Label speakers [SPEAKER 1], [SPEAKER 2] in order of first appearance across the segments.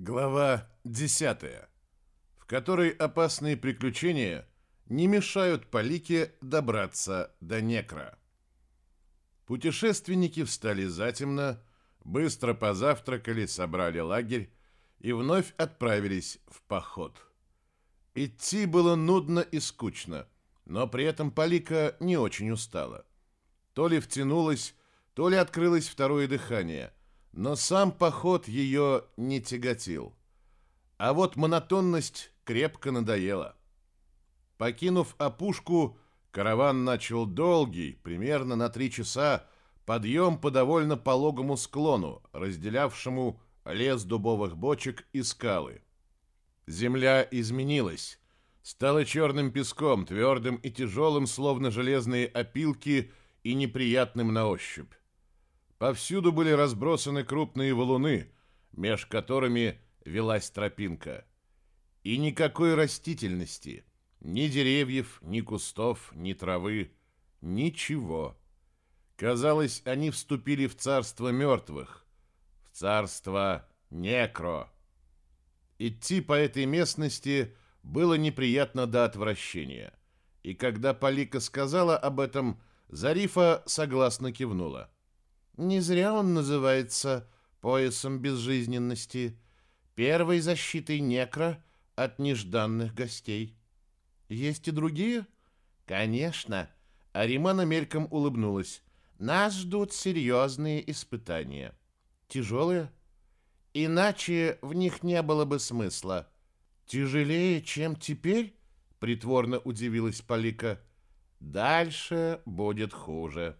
[SPEAKER 1] Глава 10, в которой опасные приключения не мешают Полике добраться до Некра. Путешественники встали затемно, быстро позавтракали, собрали лагерь и вновь отправились в поход. Идти было нудно и скучно, но при этом Полика не очень устала. То ли втянулась, то ли открылось второе дыхание – но сам поход ее не тяготил. А вот монотонность крепко надоела. Покинув опушку, караван начал долгий, примерно на три часа, подъем по довольно пологому склону, разделявшему лес дубовых бочек и скалы. Земля изменилась, стала черным песком, твердым и тяжелым, словно железные опилки, и неприятным на ощупь. Повсюду были разбросаны крупные валуны, меж которыми велась тропинка. И никакой растительности, ни деревьев, ни кустов, ни травы, ничего. Казалось, они вступили в царство мертвых, в царство некро. Идти по этой местности было неприятно до отвращения. И когда Полика сказала об этом, Зарифа согласно кивнула. Не зря он называется поясом безжизненности, первой защитой некро от нежданных гостей. Есть и другие? Конечно. Аримана мельком улыбнулась. Нас ждут серьезные испытания. Тяжелые? Иначе в них не было бы смысла. Тяжелее, чем теперь? Притворно удивилась Полика. Дальше будет хуже.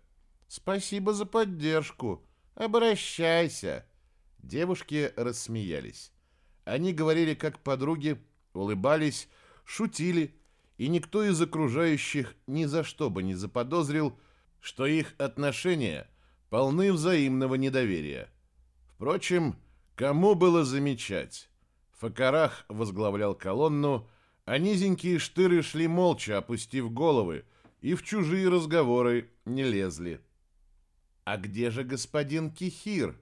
[SPEAKER 1] Спасибо за поддержку. Обращайся. Девушки рассмеялись. Они говорили как подруги, улыбались, шутили, и никто из окружающих ни за что бы не заподозрил, что их отношения полны взаимного недоверия. Впрочем, кому было замечать? Факарах возглавлял колонну, а низенькие штыры шли молча, опустив головы, и в чужие разговоры не лезли. «А где же господин Кихир?»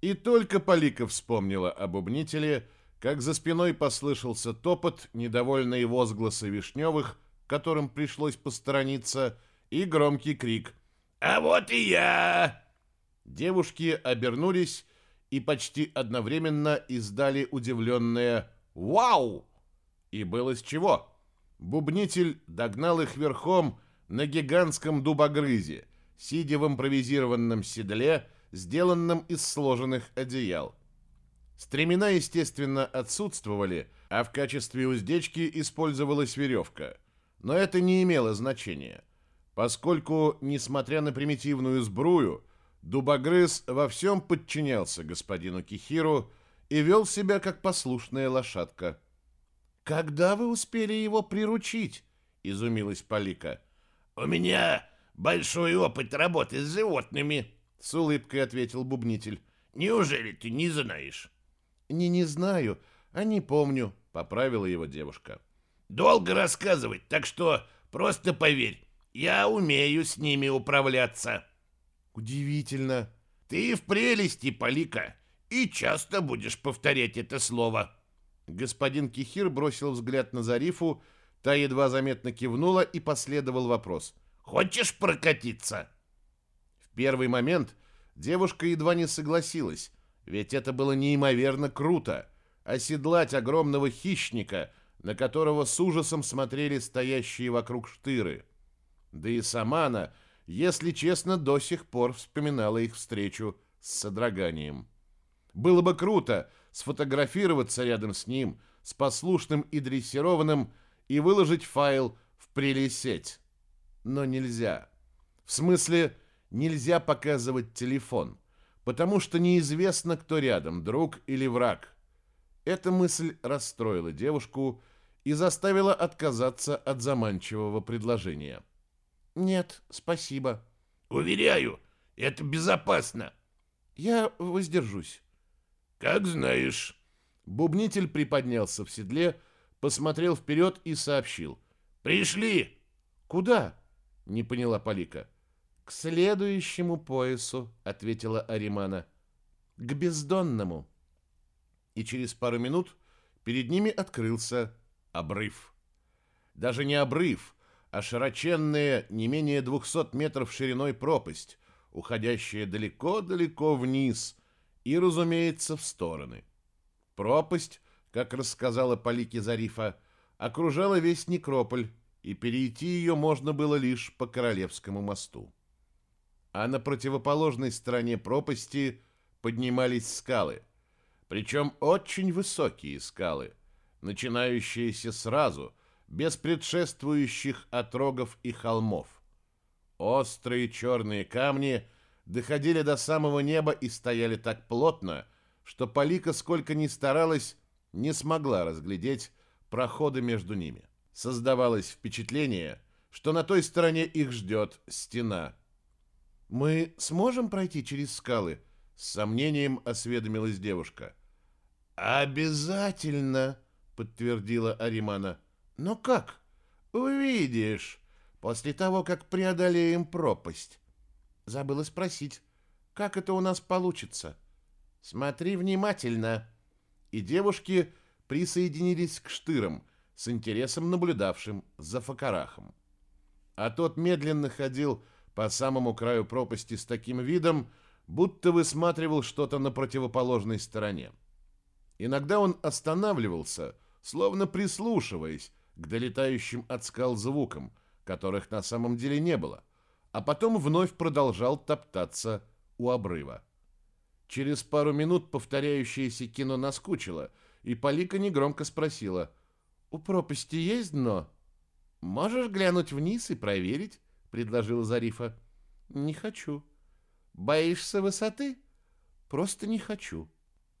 [SPEAKER 1] И только Полика вспомнила об обнителе, как за спиной послышался топот, недовольные возгласы Вишневых, которым пришлось посторониться, и громкий крик «А вот и я!» Девушки обернулись и почти одновременно издали удивленное «Вау!» И было с чего. Бубнитель догнал их верхом на гигантском дубогрызе – сидя в импровизированном седле, сделанном из сложенных одеял. Стремена, естественно, отсутствовали, а в качестве уздечки использовалась веревка. Но это не имело значения, поскольку, несмотря на примитивную сбрую, Дубогрыз во всем подчинялся господину Кихиру и вел себя как послушная лошадка. «Когда вы успели его приручить?» — изумилась Полика. «У меня большой опыт работы с животными, с улыбкой ответил бубнитель. Неужели ты не знаешь? Не не знаю, а не помню, поправила его девушка. Долго рассказывать, так что просто поверь, я умею с ними управляться. Удивительно. Ты в прелести, Полика, и часто будешь повторять это слово. Господин Кихир бросил взгляд на Зарифу, та едва заметно кивнула и последовал вопрос. Хочешь прокатиться?» В первый момент девушка едва не согласилась, ведь это было неимоверно круто — оседлать огромного хищника, на которого с ужасом смотрели стоящие вокруг штыры. Да и сама она, если честно, до сих пор вспоминала их встречу с содроганием. Было бы круто сфотографироваться рядом с ним, с послушным и дрессированным, и выложить файл в прелесеть но нельзя. В смысле, нельзя показывать телефон, потому что неизвестно, кто рядом, друг или враг. Эта мысль расстроила девушку и заставила отказаться от заманчивого предложения. «Нет, спасибо». «Уверяю, это безопасно». «Я воздержусь». «Как знаешь». Бубнитель приподнялся в седле, посмотрел вперед и сообщил. «Пришли!» «Куда?» Не поняла Полика. К следующему поясу, ответила Аримана. К бездонному. и через пару минут перед ними открылся обрыв. Даже не обрыв, а широченная, не менее 200 метров шириной пропасть, уходящая далеко-далеко вниз и, разумеется, в стороны. Пропасть, как рассказала Полики Зарифа, окружала весь некрополь, и перейти ее можно было лишь по Королевскому мосту. А на противоположной стороне пропасти поднимались скалы, причем очень высокие скалы, начинающиеся сразу, без предшествующих отрогов и холмов. Острые черные камни доходили до самого неба и стояли так плотно, что Полика, сколько ни старалась, не смогла разглядеть проходы между ними. Создавалось впечатление, что на той стороне их ждет стена. «Мы сможем пройти через скалы?» — с сомнением осведомилась девушка. «Обязательно!» — подтвердила Аримана. «Но как?» «Увидишь, после того, как преодолеем пропасть». Забыла спросить, как это у нас получится. «Смотри внимательно!» И девушки присоединились к штырам, с интересом наблюдавшим за Факарахом. А тот медленно ходил по самому краю пропасти с таким видом, будто высматривал что-то на противоположной стороне. Иногда он останавливался, словно прислушиваясь к долетающим от скал звукам, которых на самом деле не было, а потом вновь продолжал топтаться у обрыва. Через пару минут повторяющееся кино наскучило, и Полика негромко спросила, «У пропасти есть дно?» «Можешь глянуть вниз и проверить?» — предложила Зарифа. «Не хочу». «Боишься высоты?» «Просто не хочу».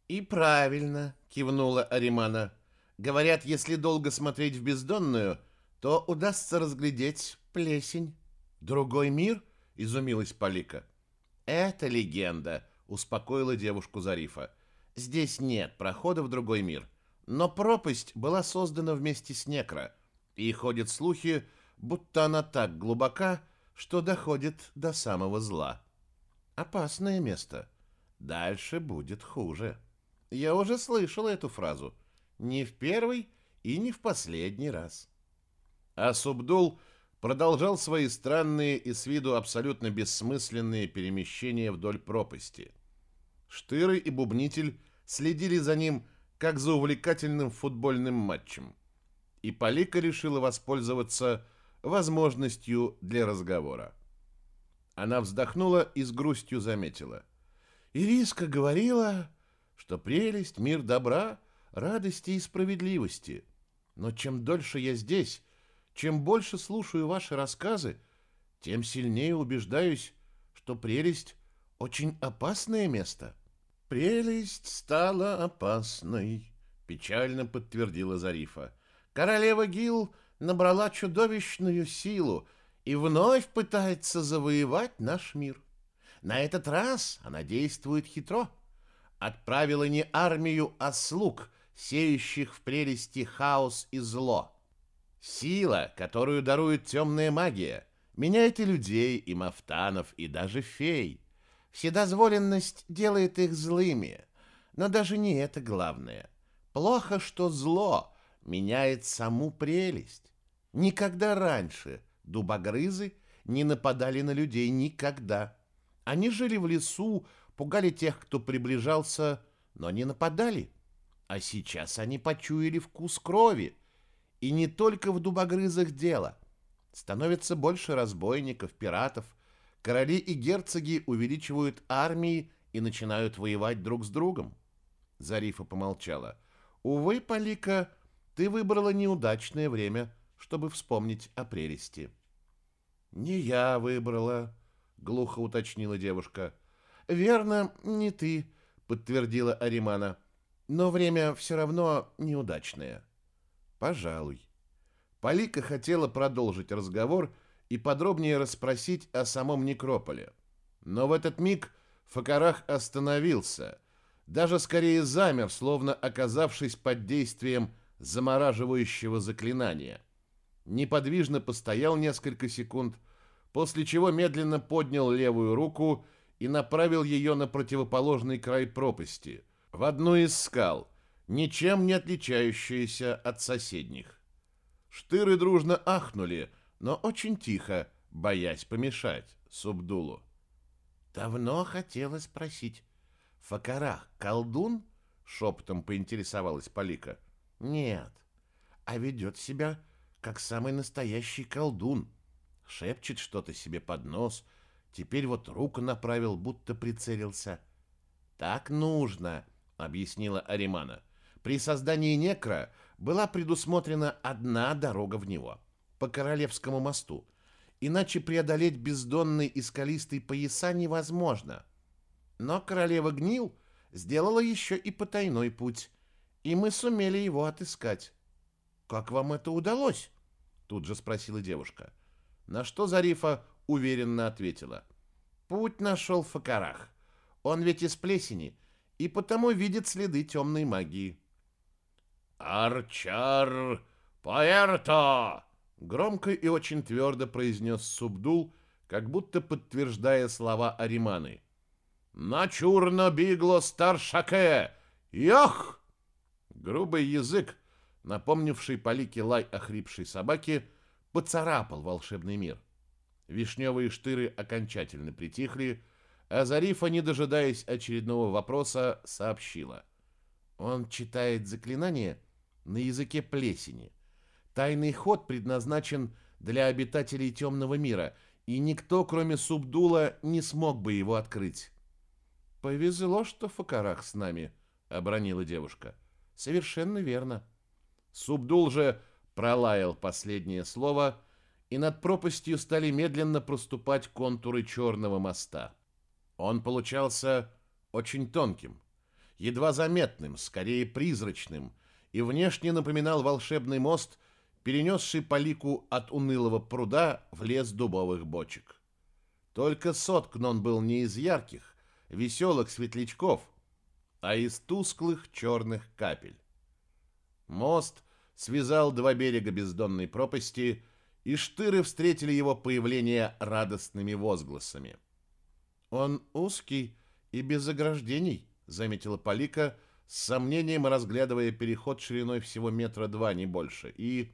[SPEAKER 1] «И правильно», — кивнула Аримана. «Говорят, если долго смотреть в бездонную, то удастся разглядеть плесень». «Другой мир?» — изумилась Полика. «Это легенда», — успокоила девушку Зарифа. «Здесь нет прохода в другой мир. Но пропасть была создана вместе с Некро, и ходят слухи, будто она так глубока, что доходит до самого зла. Опасное место. Дальше будет хуже». Я уже слышал эту фразу. Не в первый и не в последний раз. А Субдул продолжал свои странные и с виду абсолютно бессмысленные перемещения вдоль пропасти. Штыры и Бубнитель следили за ним, как за увлекательным футбольным матчем. И Полика решила воспользоваться возможностью для разговора. Она вздохнула и с грустью заметила. «Ириска говорила, что прелесть, мир добра, радости и справедливости. Но чем дольше я здесь, чем больше слушаю ваши рассказы, тем сильнее убеждаюсь, что прелесть — очень опасное место. Прелесть стала опасной, — печально подтвердила Зарифа. Королева Гил набрала чудовищную силу и вновь пытается завоевать наш мир. На этот раз она действует хитро — отправила не армию, а слуг, сеющих в прелести хаос и зло. Сила, которую дарует темная магия, меняет и людей, и мафтанов, и даже фей. Вседозволенность делает их злыми, но даже не это главное. Плохо, что зло меняет саму прелесть. Никогда раньше дубогрызы не нападали на людей никогда. Они жили в лесу, пугали тех, кто приближался, но не нападали. А сейчас они почуяли вкус крови. И не только в дубогрызах дело. Становится больше разбойников, пиратов. Короли и герцоги увеличивают армии и начинают воевать друг с другом. Зарифа помолчала. Увы, Полика, ты выбрала неудачное время, чтобы вспомнить о прелести. Не я выбрала, глухо уточнила девушка. «Верно, не ты», — подтвердила Аримана. «Но время все равно неудачное». «Пожалуй». Полика хотела продолжить разговор и подробнее расспросить о самом некрополе. Но в этот миг Факарах остановился, даже скорее замер, словно оказавшись под действием замораживающего заклинания. Неподвижно постоял несколько секунд, после чего медленно поднял левую руку и направил ее на противоположный край пропасти, в одну из скал, ничем не отличающаяся от соседних. Штыры дружно ахнули, но очень тихо, боясь помешать Субдулу. «Давно хотела спросить, Факарах колдун?» — шепотом поинтересовалась Полика. «Нет, а ведет себя, как самый настоящий колдун. Шепчет что-то себе под нос, теперь вот руку направил, будто прицелился». «Так нужно», — объяснила Аримана. «При создании некра была предусмотрена одна дорога в него — по Королевскому мосту. Иначе преодолеть бездонный и скалистый пояса невозможно. Но королева Гнил сделала еще и потайной путь, и мы сумели его отыскать. «Как вам это удалось?» — тут же спросила девушка. На что Зарифа уверенно ответила. «Путь нашел Факарах. Он ведь из плесени, и потому видит следы темной магии».
[SPEAKER 2] «Арчар Пуэрто!»
[SPEAKER 1] — громко и очень твердо произнес Субдул, как будто подтверждая слова Ариманы. «Начурно бигло старшаке! Йох!» Грубый язык, напомнивший Полике лай охрипшей собаки, поцарапал волшебный мир. Вишневые штыры окончательно притихли, а Зарифа, не дожидаясь очередного вопроса, сообщила. Он читает заклинание на языке плесени. Тайный ход предназначен для обитателей темного мира, и никто, кроме Субдула, не смог бы его открыть. «Повезло, что Факарах с нами», — обронила девушка. «Совершенно верно». Субдул же пролаял последнее слово, и над пропастью стали медленно проступать контуры черного моста. Он получался очень тонким, едва заметным, скорее призрачным, и внешне напоминал волшебный мост, перенесший Полику от унылого пруда в лес дубовых бочек. Только соткн он был не из ярких, веселых светлячков, а из тусклых черных капель. Мост связал два берега бездонной пропасти, и штыры встретили его появление радостными возгласами. «Он узкий и без ограждений», — заметила Полика, с сомнением разглядывая переход шириной всего метра два, не больше, и...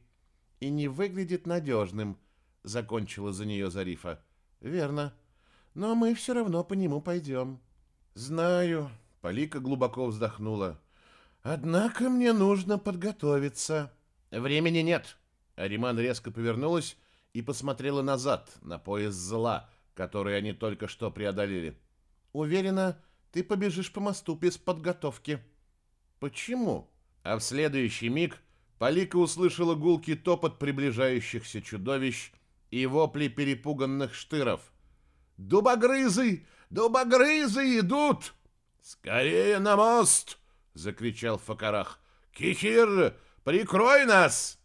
[SPEAKER 1] «И не выглядит надежным», — закончила за нее Зарифа. «Верно. Но мы все равно по нему пойдем». «Знаю», — Полика глубоко вздохнула. «Однако мне нужно подготовиться». «Времени нет». Ариман резко повернулась и посмотрела назад, на пояс зла, который они только что преодолели. «Уверена, ты побежишь по мосту без подготовки». «Почему?» А в следующий миг Полика услышала гулкий топот приближающихся чудовищ и вопли перепуганных штыров. «Дубогрызы! Дубогрызы идут!» «Скорее на мост!» — закричал Факарах. «Кихир, прикрой нас!»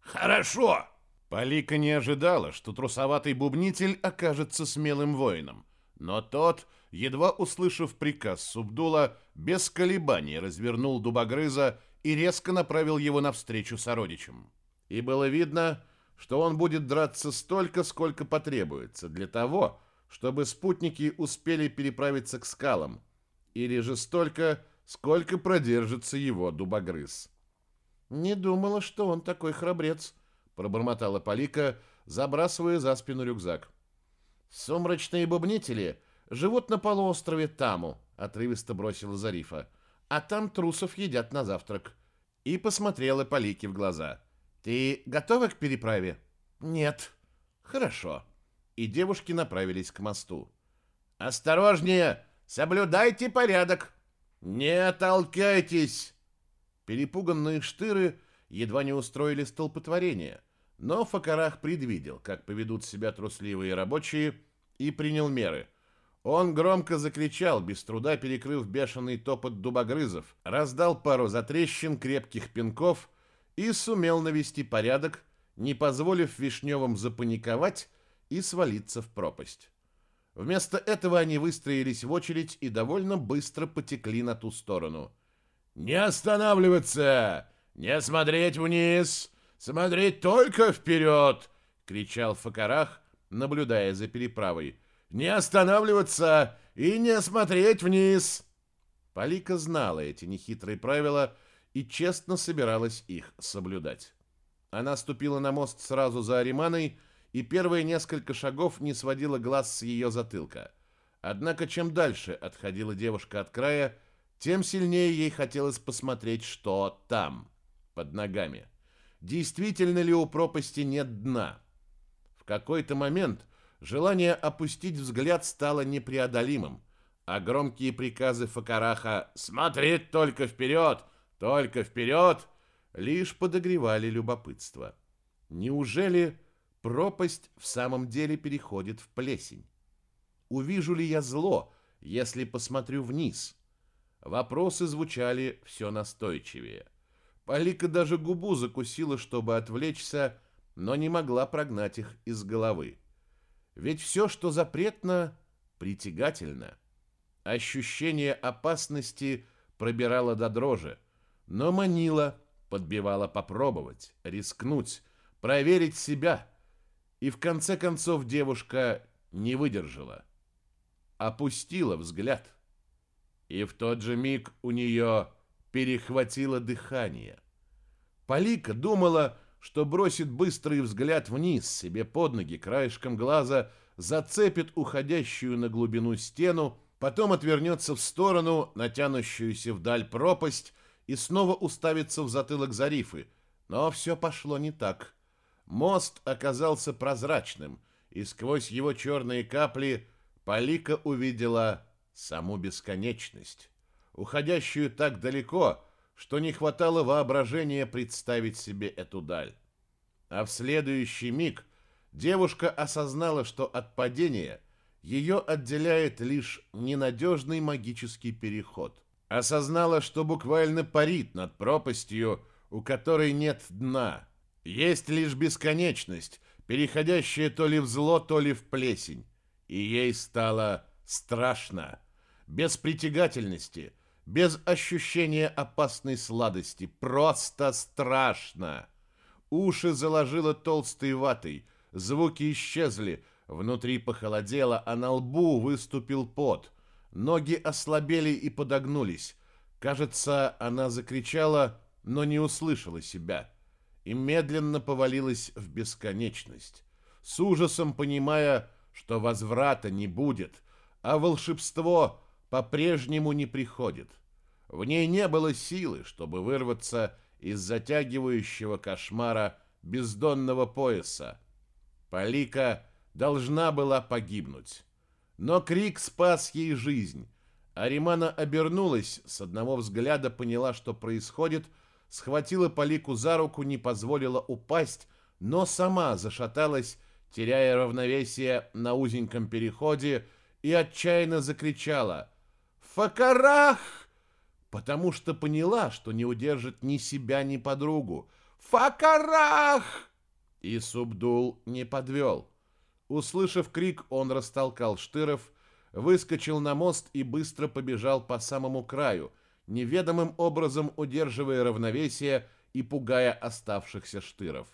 [SPEAKER 1] «Хорошо!» Полика не ожидала, что трусоватый бубнитель окажется смелым воином. Но тот, едва услышав приказ Субдула, без колебаний развернул дубогрыза и резко направил его навстречу сородичам. И было видно, что он будет драться столько, сколько потребуется для того, чтобы спутники успели переправиться к скалам, или же столько, сколько продержится его дубогрыз. «Не думала, что он такой храбрец», — пробормотала Полика, забрасывая за спину рюкзак. «Сумрачные бубнители живут на полуострове Таму», — отрывисто бросила Зарифа. «А там трусов едят на завтрак». И посмотрела Полике в глаза. «Ты готова к переправе?» «Нет». «Хорошо». И девушки направились к мосту. «Осторожнее! Соблюдайте порядок!» «Не толкайтесь!» Перепуганные штыры едва не устроили столпотворение, но Факарах предвидел, как поведут себя трусливые рабочие, и принял меры. Он громко закричал, без труда перекрыв бешеный топот дубогрызов, раздал пару затрещин крепких пинков и сумел навести порядок, не позволив Вишневым запаниковать и свалиться в пропасть. Вместо этого они выстроились в очередь и довольно быстро потекли на ту сторону. «Не останавливаться! Не смотреть вниз! Смотреть только вперед!» — кричал Факарах, наблюдая за переправой. «Не останавливаться и не смотреть вниз!» Полика знала эти нехитрые правила и честно собиралась их соблюдать. Она ступила на мост сразу за Ариманой, и первые несколько шагов не сводила глаз с ее затылка. Однако чем дальше отходила девушка от края, тем сильнее ей хотелось посмотреть, что там, под ногами. Действительно ли у пропасти нет дна? В какой-то момент желание опустить взгляд стало непреодолимым, а громкие приказы Факараха «Смотреть только вперед! Только вперед!» лишь подогревали любопытство. Неужели пропасть в самом деле переходит в плесень? Увижу ли я зло, если посмотрю вниз? Вопросы звучали все настойчивее. Полика даже губу закусила, чтобы отвлечься, но не могла прогнать их из головы. Ведь все, что запретно, притягательно. Ощущение опасности пробирало до дрожи, но манило, подбивало попробовать, рискнуть, проверить себя. И в конце концов девушка не выдержала. Опустила взгляд. И в тот же миг у нее перехватило дыхание. Полика думала, что бросит быстрый взгляд вниз себе под ноги краешком глаза, зацепит уходящую на глубину стену, потом отвернется в сторону, натянущуюся вдаль пропасть, и снова уставится в затылок Зарифы. Но все пошло не так. Мост оказался прозрачным, и сквозь его черные капли Полика увидела саму бесконечность уходящую так далеко, что не хватало воображения представить себе эту даль. А в следующий миг девушка осознала, что от падения ее отделяет лишь ненадежный магический переход. Осознала, что буквально парит над пропастью, у которой нет дна. Есть лишь бесконечность, переходящая то ли в зло, то ли в плесень. И ей стало страшно. Без притягательности – без ощущения опасной сладости. Просто страшно. Уши заложило толстой ватой, звуки исчезли, внутри похолодело, а на лбу выступил пот. Ноги ослабели и подогнулись. Кажется, она закричала, но не услышала себя. И медленно повалилась в бесконечность, с ужасом понимая, что возврата не будет, а волшебство по-прежнему не приходит. В ней не было силы, чтобы вырваться из затягивающего кошмара бездонного пояса. Полика должна была погибнуть. Но крик спас ей жизнь. Аримана обернулась, с одного взгляда поняла, что происходит, схватила Полику за руку, не позволила упасть, но сама зашаталась, теряя равновесие на узеньком переходе, и отчаянно закричала «Факарах!» потому что поняла, что не удержит ни себя, ни подругу. «Факарах!» И Субдул не подвел. Услышав крик, он растолкал Штыров, выскочил на мост и быстро побежал по самому краю, неведомым образом удерживая равновесие и пугая оставшихся Штыров.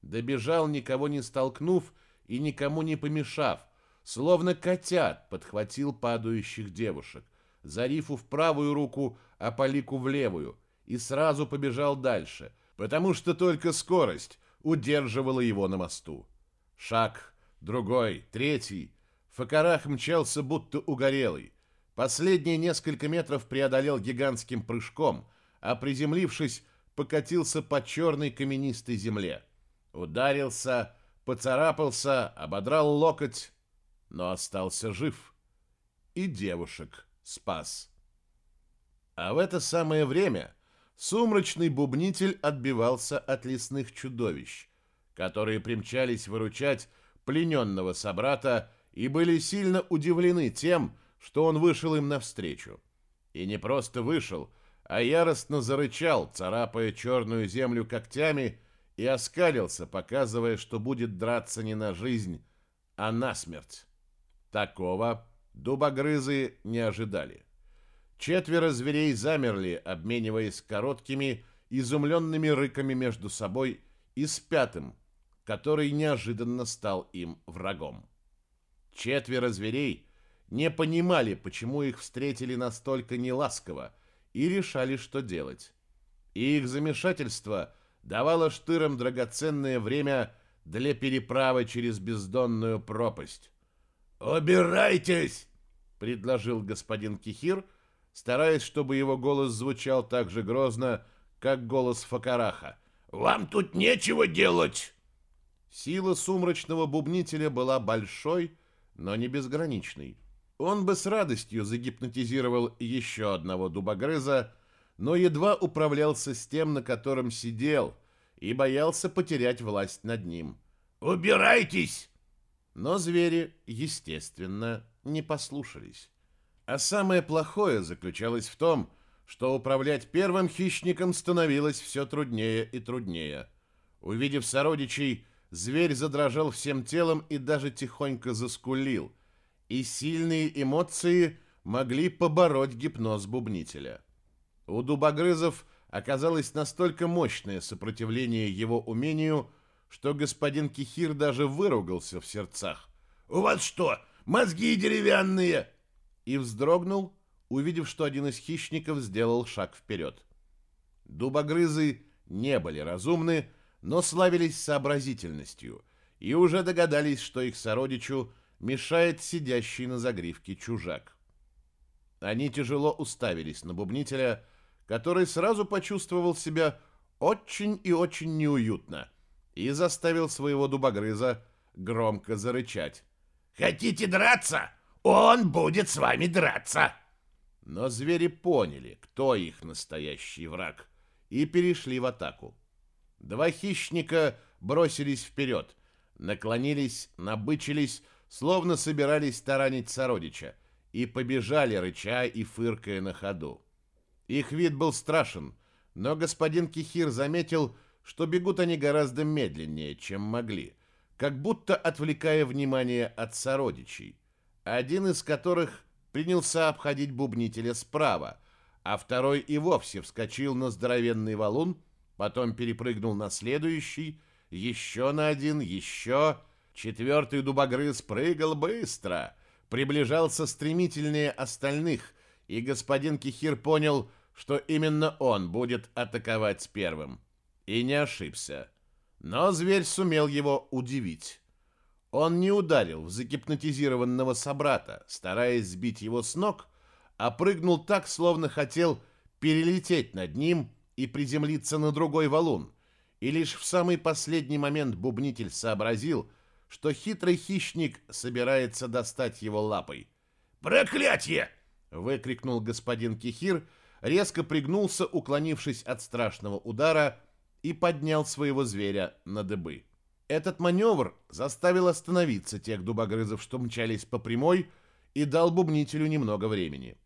[SPEAKER 1] Добежал, никого не столкнув и никому не помешав, словно котят подхватил падающих девушек. Зарифу в правую руку, а Полику в левую, и сразу побежал дальше, потому что только скорость удерживала его на мосту. Шаг, другой, третий. Факарах мчался будто угорелый. Последние несколько метров преодолел гигантским прыжком, а приземлившись, покатился по черной каменистой земле. Ударился, поцарапался, ободрал локоть, но остался жив. И девушек спас. А в это самое время сумрачный бубнитель отбивался от лесных чудовищ, которые примчались выручать плененного собрата и были сильно удивлены тем, что он вышел им навстречу. И не просто вышел, а яростно зарычал, царапая черную землю когтями, и оскалился, показывая, что будет драться не на жизнь, а на смерть. Такого Дубогрызы не ожидали. Четверо зверей замерли, обмениваясь короткими, изумленными рыками между собой и с пятым, который неожиданно стал им врагом. Четверо зверей не понимали, почему их встретили настолько неласково, и решали, что делать. и их замешательство давало штырам драгоценное время для переправы через бездонную пропасть. «Убирайтесь!» — предложил господин Кихир, стараясь, чтобы его голос звучал так же грозно, как голос Факараха. «Вам тут нечего делать!» Сила сумрачного бубнителя была большой, но не безграничной. Он бы с радостью загипнотизировал еще одного дубогрыза, но едва управлялся с тем, на котором сидел, и боялся потерять власть над ним. «Убирайтесь!» Но звери, естественно, не послушались. А самое плохое заключалось в том, что управлять первым хищником становилось все труднее и труднее. Увидев сородичей, зверь задрожал всем телом и даже тихонько заскулил, и сильные эмоции могли побороть гипноз бубнителя. У дубогрызов оказалось настолько мощное сопротивление его умению, что господин Кихир даже выругался в сердцах. «У вас что, мозги деревянные?» И вздрогнул, увидев, что один из хищников сделал шаг вперед. Дубогрызы не были разумны, но славились сообразительностью и уже догадались, что их сородичу мешает сидящий на загривке чужак. Они тяжело уставились на бубнителя, который сразу почувствовал себя очень и очень неуютно и заставил своего дубогрыза громко зарычать. «Хотите драться? Он будет с вами драться!» Но звери поняли, кто их настоящий враг, и перешли в атаку. Два хищника бросились вперед, наклонились, набычились, словно собирались таранить сородича, и побежали, рыча и фыркая на ходу. Их вид был страшен, но господин Кихир заметил, что бегут они гораздо медленнее, чем могли, как будто отвлекая внимание от сородичей, один из которых принялся обходить бубнителя справа, а второй и вовсе вскочил на здоровенный валун, потом перепрыгнул на следующий, еще на один, еще... Четвертый дубогрыз прыгал быстро, приближался стремительнее остальных, и господин Кихир понял, что именно он будет атаковать с первым. И не ошибся. Но зверь сумел его удивить. Он не ударил в загипнотизированного собрата, стараясь сбить его с ног, а прыгнул так, словно хотел перелететь над ним и приземлиться на другой валун. И лишь в самый последний момент бубнитель сообразил, что хитрый хищник собирается достать его лапой. «Проклятье!» — выкрикнул господин Кихир, резко пригнулся, уклонившись от страшного удара, и поднял своего зверя на дыбы. Этот маневр заставил остановиться тех дубогрызов, что мчались по прямой, и дал бубнителю немного времени.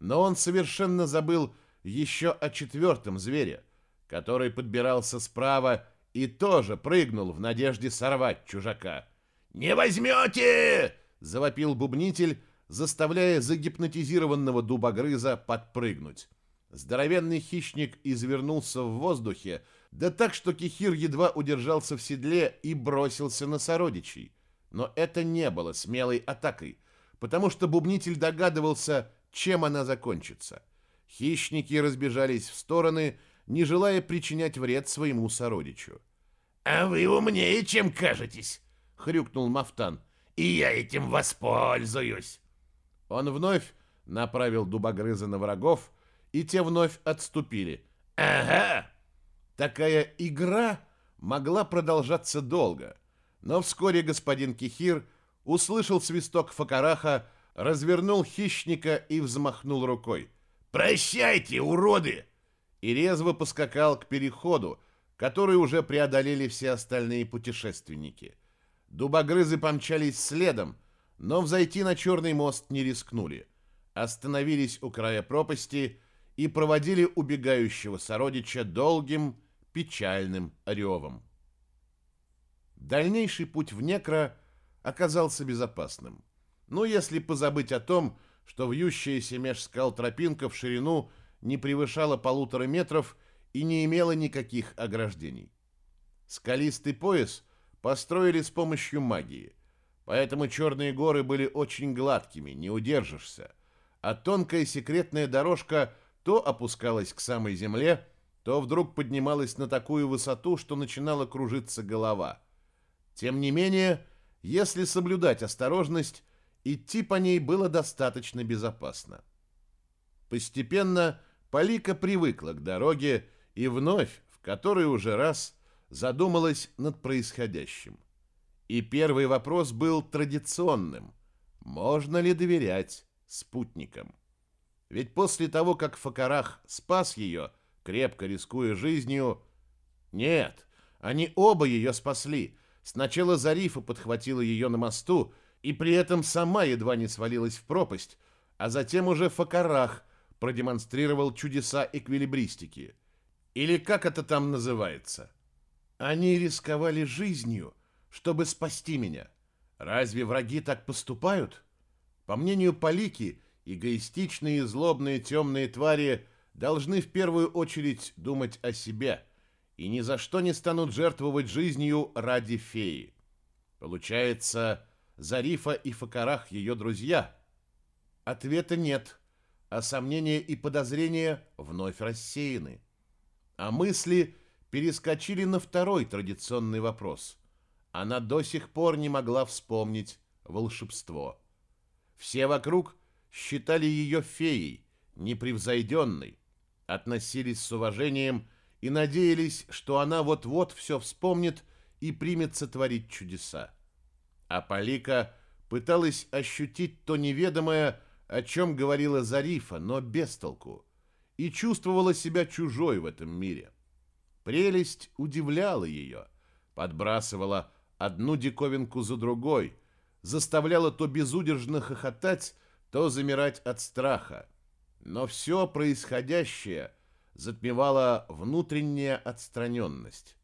[SPEAKER 1] Но он совершенно забыл еще о четвертом звере, который подбирался справа и тоже прыгнул в надежде сорвать чужака. «Не возьмете!» — завопил бубнитель, заставляя загипнотизированного дубогрыза подпрыгнуть. Здоровенный хищник извернулся в воздухе, да так, что Кихир едва удержался в седле и бросился на сородичей. Но это не было смелой атакой, потому что бубнитель догадывался, чем она закончится. Хищники разбежались в стороны, не желая причинять вред своему сородичу. «А вы умнее, чем кажетесь!» — хрюкнул Мафтан. «И я этим воспользуюсь!» Он вновь направил дубогрыза на врагов, и те вновь отступили. «Ага!» Такая игра могла продолжаться долго, но вскоре господин Кихир услышал свисток Факараха, развернул хищника и взмахнул рукой. «Прощайте, уроды!» и резво поскакал к переходу, который уже преодолели все остальные путешественники. Дубогрызы помчались следом, но взойти на Черный мост не рискнули. Остановились у края пропасти и проводили убегающего сородича долгим, печальным ревом. Дальнейший путь в Некро оказался безопасным. Ну, если позабыть о том, что вьющаяся меж скал тропинка в ширину – не превышала полутора метров и не имела никаких ограждений. Скалистый пояс построили с помощью магии, поэтому черные горы были очень гладкими, не удержишься, а тонкая секретная дорожка то опускалась к самой земле, то вдруг поднималась на такую высоту, что начинала кружиться голова. Тем не менее, если соблюдать осторожность, идти по ней было достаточно безопасно. Постепенно Полика привыкла к дороге и вновь, в который уже раз, задумалась над происходящим. И первый вопрос был традиционным. Можно ли доверять спутникам? Ведь после того, как Факарах спас ее, крепко рискуя жизнью... Нет, они оба ее спасли. Сначала Зарифа подхватила ее на мосту, и при этом сама едва не свалилась в пропасть, а затем уже Факарах продемонстрировал чудеса эквилибристики. Или как это там называется? Они рисковали жизнью, чтобы спасти меня. Разве враги так поступают? По мнению Полики, эгоистичные и злобные темные твари должны в первую очередь думать о себе и ни за что не станут жертвовать жизнью ради феи. Получается, Зарифа и Факарах ее друзья? Ответа нет, а сомнения и подозрения вновь рассеяны. А мысли перескочили на второй традиционный вопрос. Она до сих пор не могла вспомнить волшебство. Все вокруг считали ее феей, непревзойденной, относились с уважением и надеялись, что она вот-вот все вспомнит и примется творить чудеса. А Полика пыталась ощутить то неведомое, о чем говорила Зарифа, но без толку, и чувствовала себя чужой в этом мире. Прелесть удивляла ее, подбрасывала одну диковинку за другой, заставляла то безудержно хохотать, то замирать от страха. Но все происходящее затмевало внутренняя отстраненность.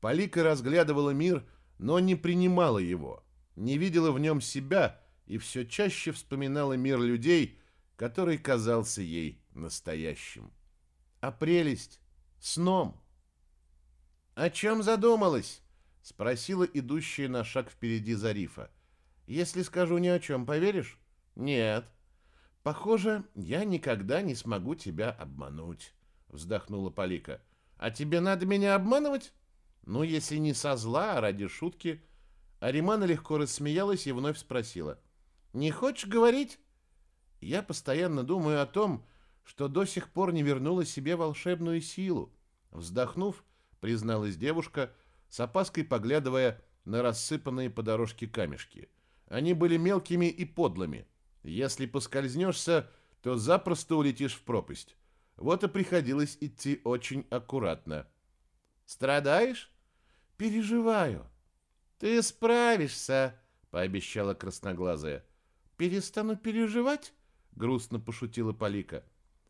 [SPEAKER 1] Полика разглядывала мир, но не принимала его, не видела в нем себя и все чаще вспоминала мир людей, который казался ей настоящим. А прелесть — сном — «О чем задумалась?» — спросила идущая на шаг впереди Зарифа. «Если скажу ни о чем, поверишь?» «Нет». «Похоже, я никогда не смогу тебя обмануть», — вздохнула Полика. «А тебе надо меня обманывать?» «Ну, если не со зла, а ради шутки». Аримана легко рассмеялась и вновь спросила. «Не хочешь говорить?» «Я постоянно думаю о том, что до сих пор не вернула себе волшебную силу». Вздохнув, призналась девушка, с опаской поглядывая на рассыпанные по дорожке камешки. Они были мелкими и подлыми. Если поскользнешься, то запросто улетишь в пропасть. Вот и приходилось идти очень аккуратно. «Страдаешь?» «Переживаю». «Ты справишься», — пообещала красноглазая. «Перестану переживать?» — грустно пошутила Полика.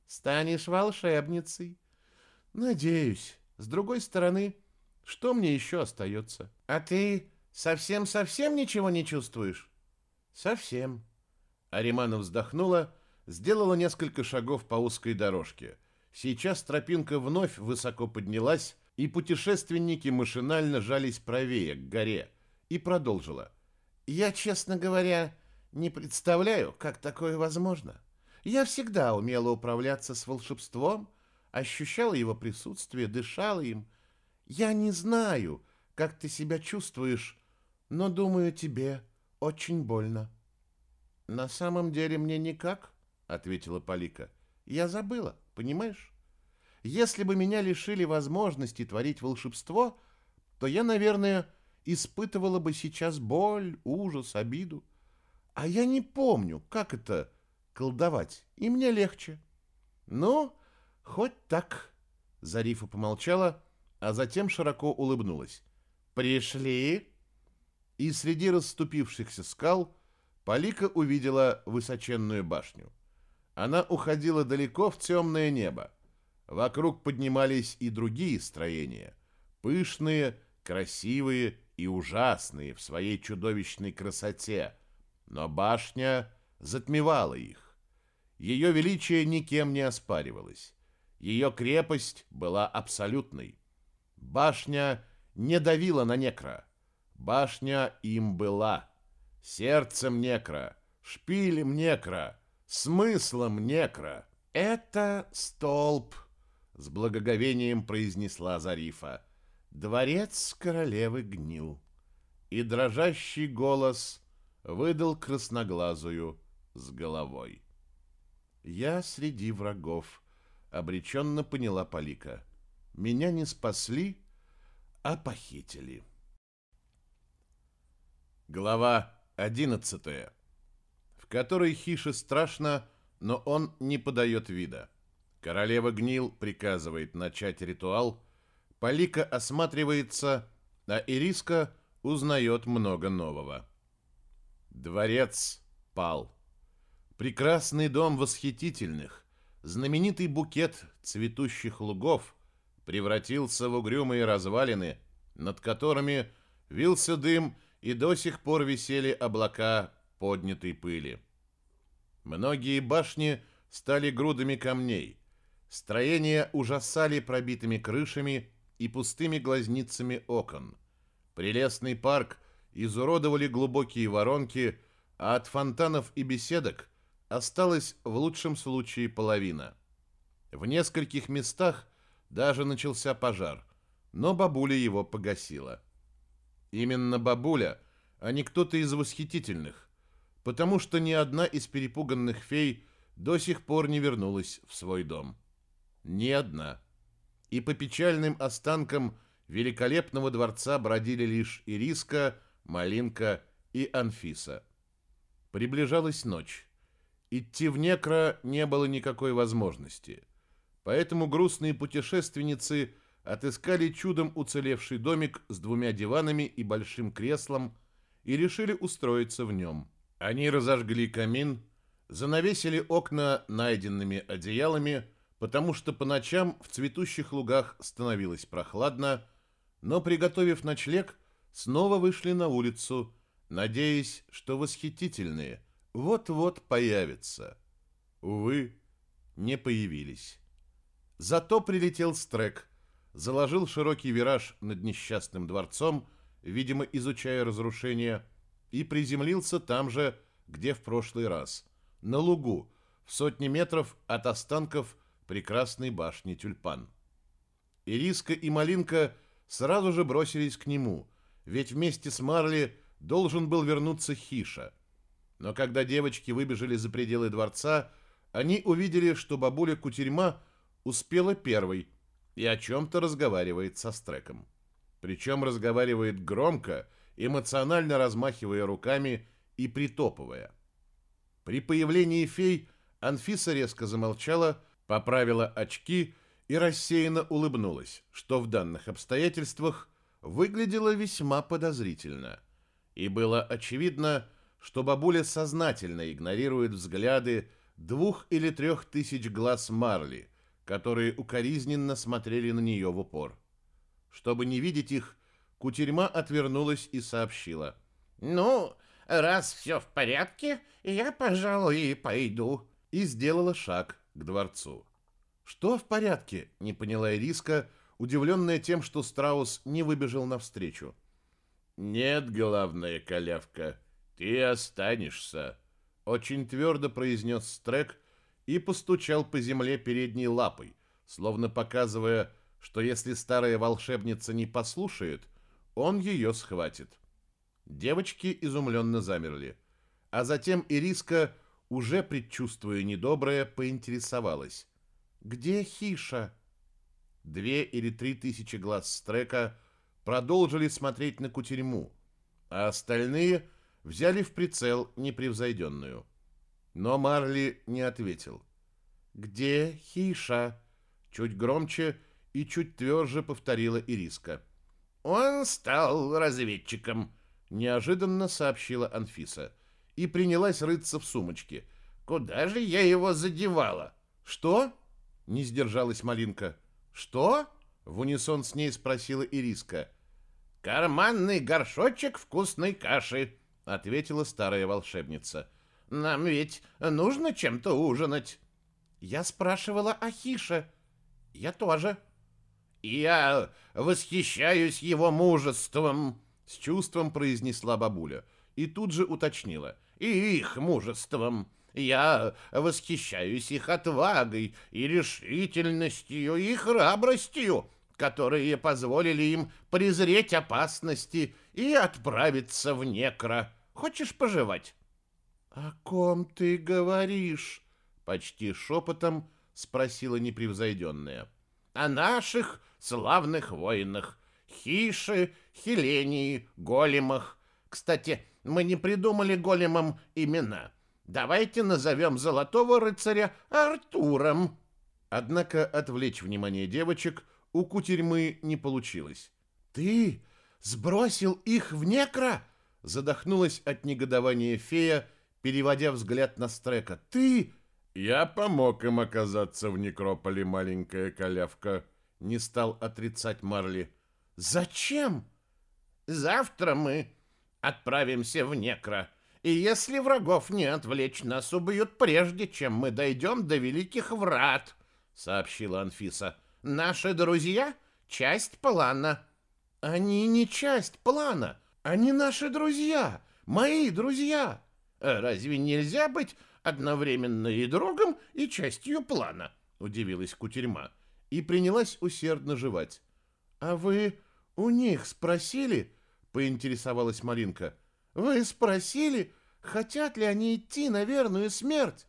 [SPEAKER 1] «Станешь волшебницей». «Надеюсь». С другой стороны, что мне еще остается? А ты совсем-совсем ничего не чувствуешь? Совсем. Аримана вздохнула, сделала несколько шагов по узкой дорожке. Сейчас тропинка вновь высоко поднялась, и путешественники машинально жались правее, к горе, и продолжила. «Я, честно говоря, не представляю, как такое возможно. Я всегда умела управляться с волшебством, ощущала его присутствие, дышала им. Я не знаю, как ты себя чувствуешь, но думаю, тебе очень больно. На самом деле мне никак, ответила Полика. Я забыла, понимаешь? Если бы меня лишили возможности творить волшебство, то я, наверное, испытывала бы сейчас боль, ужас, обиду. А я не помню, как это колдовать, и мне легче. Ну, Хоть так. Зарифа помолчала, а затем широко улыбнулась. Пришли. И среди расступившихся скал Полика увидела высоченную башню. Она уходила далеко в темное небо. Вокруг поднимались и другие строения, пышные, красивые и ужасные в своей чудовищной красоте, но башня затмевала их. Ее величие никем не оспаривалось. Ее крепость была абсолютной. Башня не давила на некро. Башня им была. Сердцем некро, шпилем некро, смыслом некро. Это столб, с благоговением произнесла Зарифа. Дворец королевы гнил. И дрожащий голос выдал красноглазую с головой. Я среди врагов, обреченно поняла Полика. Меня не спасли, а похитили. Глава одиннадцатая, в которой Хише страшно, но он не подает вида. Королева Гнил приказывает начать ритуал, Полика осматривается, а Ириска узнает много нового. Дворец пал. Прекрасный дом восхитительных, знаменитый букет цветущих лугов превратился в угрюмые развалины, над которыми вился дым и до сих пор висели облака поднятой пыли. Многие башни стали грудами камней, строения ужасали пробитыми крышами и пустыми глазницами окон. Прелестный парк изуродовали глубокие воронки, а от фонтанов и беседок осталась в лучшем случае половина. В нескольких местах даже начался пожар, но бабуля его погасила. Именно бабуля, а не кто-то из восхитительных, потому что ни одна из перепуганных фей до сих пор не вернулась в свой дом. Ни одна. И по печальным останкам великолепного дворца бродили лишь Ириска, Малинка и Анфиса. Приближалась ночь. Идти в Некро не было никакой возможности. Поэтому грустные путешественницы – отыскали чудом уцелевший домик с двумя диванами и большим креслом и решили устроиться в нем. Они разожгли камин, занавесили окна найденными одеялами, потому что по ночам в цветущих лугах становилось прохладно, но, приготовив ночлег, снова вышли на улицу, надеясь, что восхитительные вот-вот появятся. Увы, не появились. Зато прилетел Стрек – заложил широкий вираж над несчастным дворцом, видимо, изучая разрушения, и приземлился там же, где в прошлый раз, на лугу, в сотни метров от останков прекрасной башни Тюльпан. Ириска и Малинка сразу же бросились к нему, ведь вместе с Марли должен был вернуться Хиша. Но когда девочки выбежали за пределы дворца, они увидели, что бабуля Кутерьма успела первой – и о чем-то разговаривает со Стреком. Причем разговаривает громко, эмоционально размахивая руками и притопывая. При появлении фей Анфиса резко замолчала, поправила очки и рассеянно улыбнулась, что в данных обстоятельствах выглядело весьма подозрительно. И было очевидно, что бабуля сознательно игнорирует взгляды двух или трех тысяч глаз Марли – которые укоризненно смотрели на нее в упор. Чтобы не видеть их, Кутерьма отвернулась и сообщила.
[SPEAKER 2] «Ну, раз все в порядке, я, пожалуй, и пойду».
[SPEAKER 1] И сделала шаг к дворцу. «Что в порядке?» — не поняла Ириска, удивленная тем, что Страус не выбежал навстречу. «Нет, главная колявка, ты останешься», — очень твердо произнес Стрек, и постучал по земле передней лапой, словно показывая, что если старая волшебница не послушает, он ее схватит. Девочки изумленно замерли, а затем Ириска, уже предчувствуя недоброе, поинтересовалась. «Где Хиша?» Две или три тысячи глаз Стрека продолжили смотреть на кутерьму, а остальные взяли в прицел непревзойденную. Но Марли не ответил. «Где Хиша?» Чуть громче и чуть тверже повторила Ириска.
[SPEAKER 2] «Он стал разведчиком», —
[SPEAKER 1] неожиданно сообщила Анфиса. И принялась рыться в сумочке.
[SPEAKER 2] «Куда же я его задевала?»
[SPEAKER 1] «Что?» — не сдержалась Малинка. «Что?» — в унисон с ней спросила Ириска.
[SPEAKER 2] «Карманный горшочек вкусной каши», —
[SPEAKER 1] ответила старая волшебница.
[SPEAKER 2] Нам ведь нужно чем-то ужинать.
[SPEAKER 1] Я спрашивала о Хише. Я тоже.
[SPEAKER 2] Я восхищаюсь его мужеством,
[SPEAKER 1] с чувством произнесла бабуля и тут же уточнила.
[SPEAKER 2] И их мужеством. Я восхищаюсь их отвагой и решительностью и храбростью, которые позволили им презреть опасности и отправиться в некро. Хочешь пожевать?»
[SPEAKER 1] «О ком ты говоришь?» — почти шепотом спросила непревзойденная.
[SPEAKER 2] «О наших славных воинах, Хише, Хелении, Големах. Кстати, мы не придумали големам имена. Давайте назовем золотого рыцаря Артуром».
[SPEAKER 1] Однако отвлечь внимание девочек у кутерьмы не получилось.
[SPEAKER 2] «Ты сбросил их в некро?»
[SPEAKER 1] Задохнулась от негодования фея, переводя взгляд на Стрека. «Ты...» «Я помог им оказаться в некрополе, маленькая колявка», — не стал отрицать Марли.
[SPEAKER 2] «Зачем?» «Завтра мы отправимся в некро, и если врагов не отвлечь, нас убьют прежде, чем мы дойдем до Великих Врат», — сообщила Анфиса. «Наши друзья — часть плана».
[SPEAKER 1] «Они не часть плана, они наши друзья, мои друзья».
[SPEAKER 2] Э, «Разве нельзя быть одновременно и другом, и частью плана?» — удивилась Кутерьма
[SPEAKER 1] и принялась усердно жевать. «А вы у них спросили?» — поинтересовалась Маринка. «Вы спросили, хотят ли они идти на верную смерть?»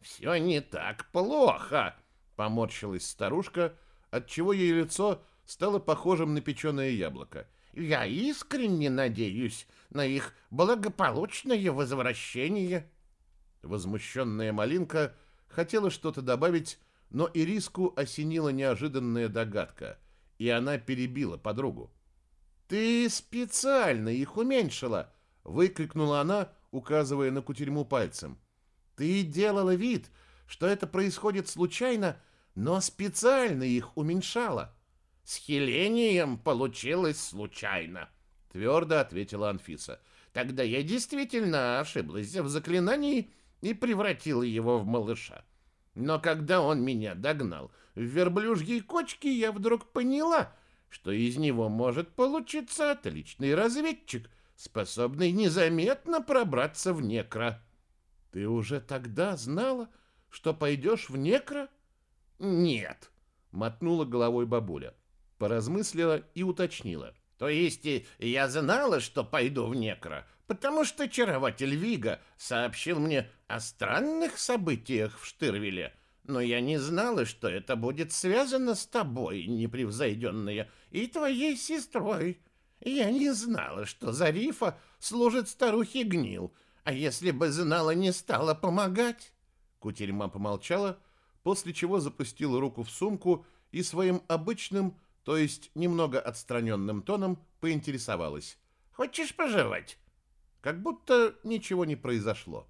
[SPEAKER 2] «Все не так плохо!» — поморщилась старушка, отчего ей лицо стало похожим на печеное яблоко. «Я искренне надеюсь на их благополучное возвращение».
[SPEAKER 1] Возмущенная Малинка хотела что-то добавить, но Ириску осенила неожиданная догадка, и она перебила подругу. «Ты специально их уменьшила!» — выкрикнула она, указывая на кутерьму пальцем. «Ты делала вид, что это происходит случайно, но специально их уменьшала».
[SPEAKER 2] «С хилением получилось случайно», — твердо ответила Анфиса. «Тогда я действительно ошиблась в заклинании и превратила его в малыша. Но когда он меня догнал в верблюжьей кочке, я вдруг поняла, что из него может получиться отличный разведчик, способный незаметно пробраться в некро.
[SPEAKER 1] Ты уже тогда знала, что пойдешь в некро?
[SPEAKER 2] Нет,
[SPEAKER 1] мотнула головой бабуля, поразмыслила и уточнила.
[SPEAKER 2] То есть я знала, что пойду в некро, потому что очарователь Вига сообщил мне о странных событиях в Штырвиле, но я не знала, что это будет связано с тобой, непревзойденная, и твоей сестрой. Я не знала, что Зарифа служит старухе Гнил, а если бы знала, не стала помогать.
[SPEAKER 1] Кутерьма помолчала, после чего запустила руку в сумку и своим обычным, то есть немного отстраненным тоном поинтересовалась.
[SPEAKER 2] «Хочешь пожевать?»
[SPEAKER 1] Как будто ничего не произошло.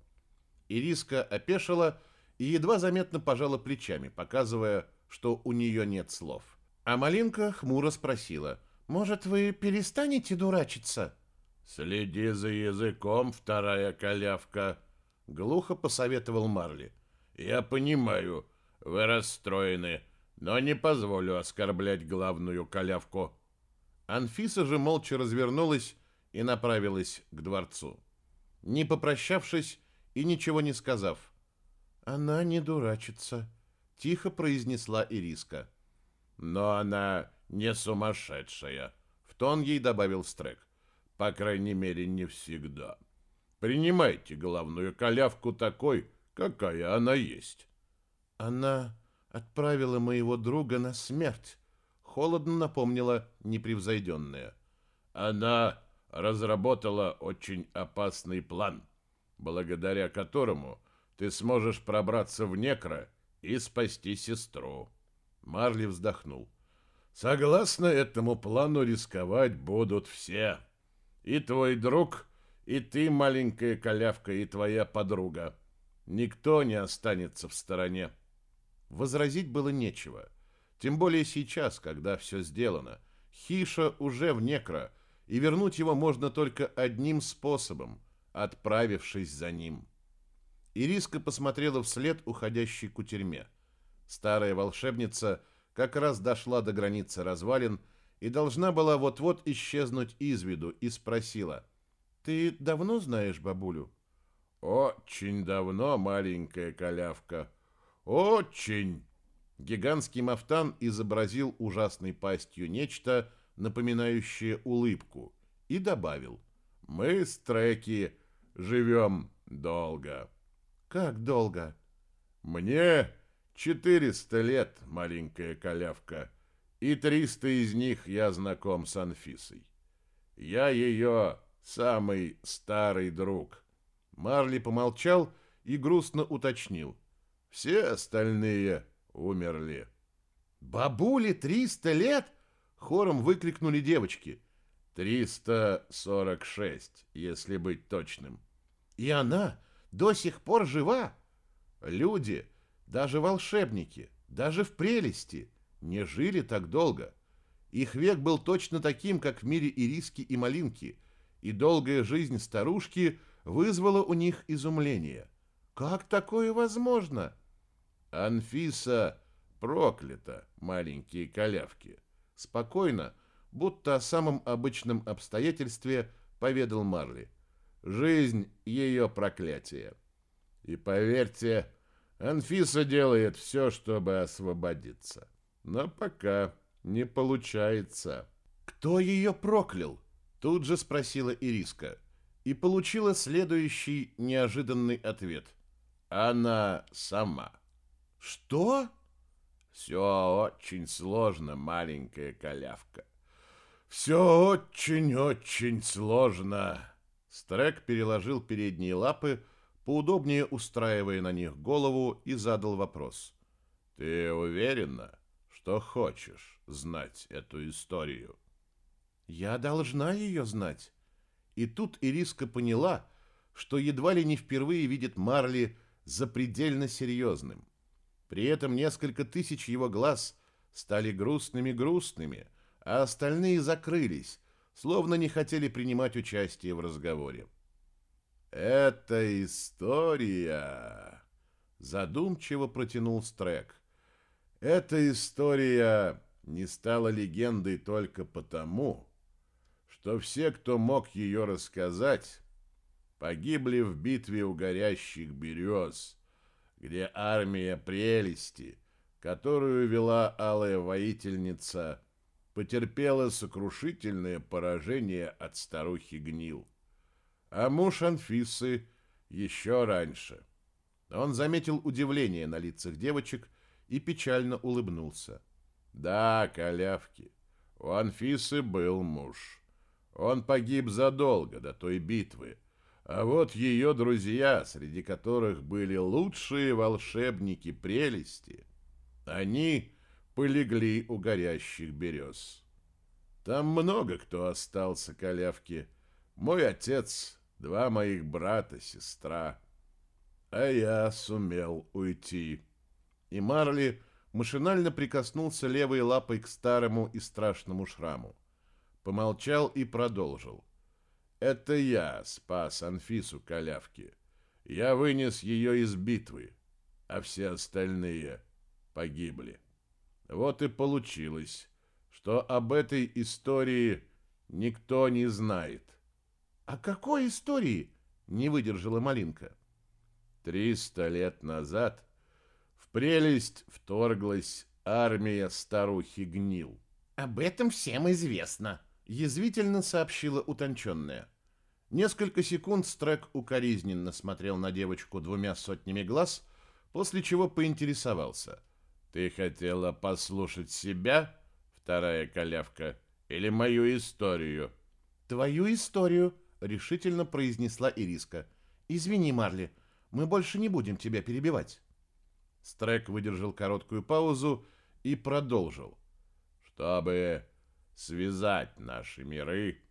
[SPEAKER 1] Ириска опешила и едва заметно пожала плечами, показывая, что у нее нет слов. А Малинка хмуро спросила, «Может, вы перестанете дурачиться?» «Следи за языком, вторая колявка», — глухо посоветовал Марли. «Я понимаю, вы расстроены, но не позволю оскорблять главную колявку». Анфиса же молча развернулась и направилась к дворцу. Не попрощавшись и ничего не сказав, «Она не дурачится», — тихо произнесла Ириска. «Но она не сумасшедшая», — в тон ей добавил Стрек. «По крайней мере, не всегда. Принимайте головную колявку такой, какая она есть». «Она отправила моего друга на смерть», — холодно напомнила непревзойденная. «Она разработала очень опасный план, благодаря которому ты сможешь пробраться в некро и спасти сестру. Марли вздохнул. Согласно этому плану рисковать будут все. И твой друг, и ты, маленькая колявка, и твоя подруга. Никто не останется в стороне. Возразить было нечего. Тем более сейчас, когда все сделано. Хиша уже в некро, и вернуть его можно только одним способом, отправившись за ним. Ириска посмотрела вслед уходящей кутерьме. Старая волшебница как раз дошла до границы развалин и должна была вот-вот исчезнуть из виду, и спросила, «Ты давно знаешь бабулю?» Очень давно, маленькая колявка. Очень. Гигантский мафтан изобразил ужасной пастью нечто, напоминающее улыбку, и добавил. Мы, стреки, живем долго.
[SPEAKER 2] Как долго?
[SPEAKER 1] Мне 400 лет, маленькая колявка, и 300 из них я знаком с Анфисой. Я ее самый старый друг. Марли помолчал и грустно уточнил. Все остальные умерли.
[SPEAKER 2] «Бабуле 300 лет?» — хором выкрикнули девочки.
[SPEAKER 1] «346, если быть точным».
[SPEAKER 2] «И она до сих пор жива?» Люди, даже волшебники, даже в прелести, не жили так долго. Их век был точно таким, как в мире ириски и малинки, и долгая жизнь старушки вызвала у них изумление. Как такое возможно?
[SPEAKER 1] Анфиса проклята, маленькие колявки. Спокойно, будто о самом обычном обстоятельстве, поведал Марли. Жизнь — ее проклятие. И поверьте, Анфиса делает все, чтобы освободиться. Но пока не получается.
[SPEAKER 2] Кто ее проклял? Тут же спросила Ириска и получила следующий неожиданный ответ.
[SPEAKER 1] Она сама.
[SPEAKER 2] Что?
[SPEAKER 1] Все очень сложно, маленькая колявка. Все очень-очень сложно.
[SPEAKER 2] Стрек переложил передние лапы, поудобнее устраивая на них голову, и задал вопрос.
[SPEAKER 1] «Ты уверена, что хочешь знать эту историю?»
[SPEAKER 2] «Я должна ее знать». И тут Ириска поняла, что едва ли не впервые видит Марли запредельно серьезным. При этом несколько тысяч его глаз стали грустными-грустными, а остальные закрылись, словно не хотели принимать участие в разговоре.
[SPEAKER 1] «Это история!» Задумчиво протянул Стрек. «Эта история не стала легендой только потому, что все, кто мог ее рассказать, погибли в битве у горящих берез, где армия прелести, которую вела алая воительница, потерпела сокрушительное поражение от старухи Гнил а муж Анфисы еще раньше.
[SPEAKER 2] Он заметил удивление на лицах девочек и печально улыбнулся.
[SPEAKER 1] Да, колявки, у Анфисы был муж. Он погиб задолго до той битвы, а вот ее друзья, среди которых были лучшие волшебники прелести, они полегли у горящих берез. Там много кто остался, колявки. Мой отец два моих брата, сестра. А я сумел уйти.
[SPEAKER 2] И Марли машинально прикоснулся левой лапой к старому и страшному шраму. Помолчал и продолжил.
[SPEAKER 1] Это я спас Анфису Калявки. Я вынес ее из битвы, а все остальные погибли. Вот и получилось, что об этой истории никто не знает.
[SPEAKER 2] «О какой истории?» — не выдержала Малинка.
[SPEAKER 1] Триста лет назад в прелесть вторглась армия старухи Гнил.
[SPEAKER 2] «Об этом всем известно», — язвительно сообщила утонченная. Несколько секунд Стрек укоризненно смотрел на девочку двумя сотнями глаз, после чего поинтересовался.
[SPEAKER 1] «Ты хотела послушать себя, вторая колявка, или мою историю?»
[SPEAKER 2] «Твою историю», — решительно произнесла Ириска. «Извини, Марли, мы больше не будем тебя перебивать».
[SPEAKER 1] Стрек выдержал короткую паузу и продолжил. «Чтобы связать наши миры,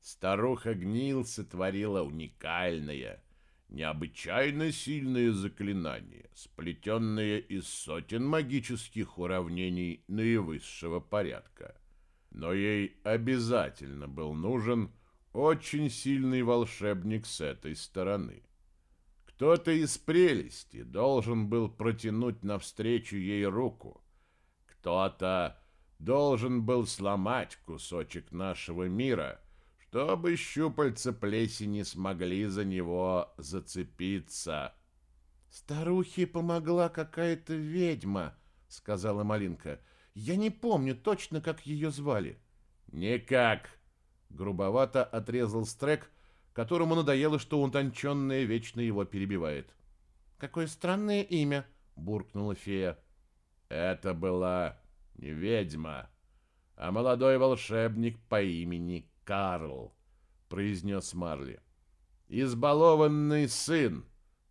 [SPEAKER 1] старуха Гнил сотворила уникальное, необычайно сильное заклинание, сплетенное из сотен магических уравнений наивысшего порядка. Но ей обязательно был нужен очень сильный волшебник с этой стороны. Кто-то из прелести должен был протянуть навстречу ей руку. Кто-то должен был сломать кусочек нашего мира, чтобы щупальца плесени смогли за него зацепиться.
[SPEAKER 2] «Старухе помогла какая-то ведьма», — сказала Малинка. «Я не помню точно, как ее звали».
[SPEAKER 1] «Никак», — грубовато отрезал Стрек, которому надоело, что утонченная вечно его перебивает.
[SPEAKER 2] «Какое странное имя», — буркнула фея.
[SPEAKER 1] «Это была не ведьма, а молодой волшебник по имени Карл», — произнес Марли. «Избалованный сын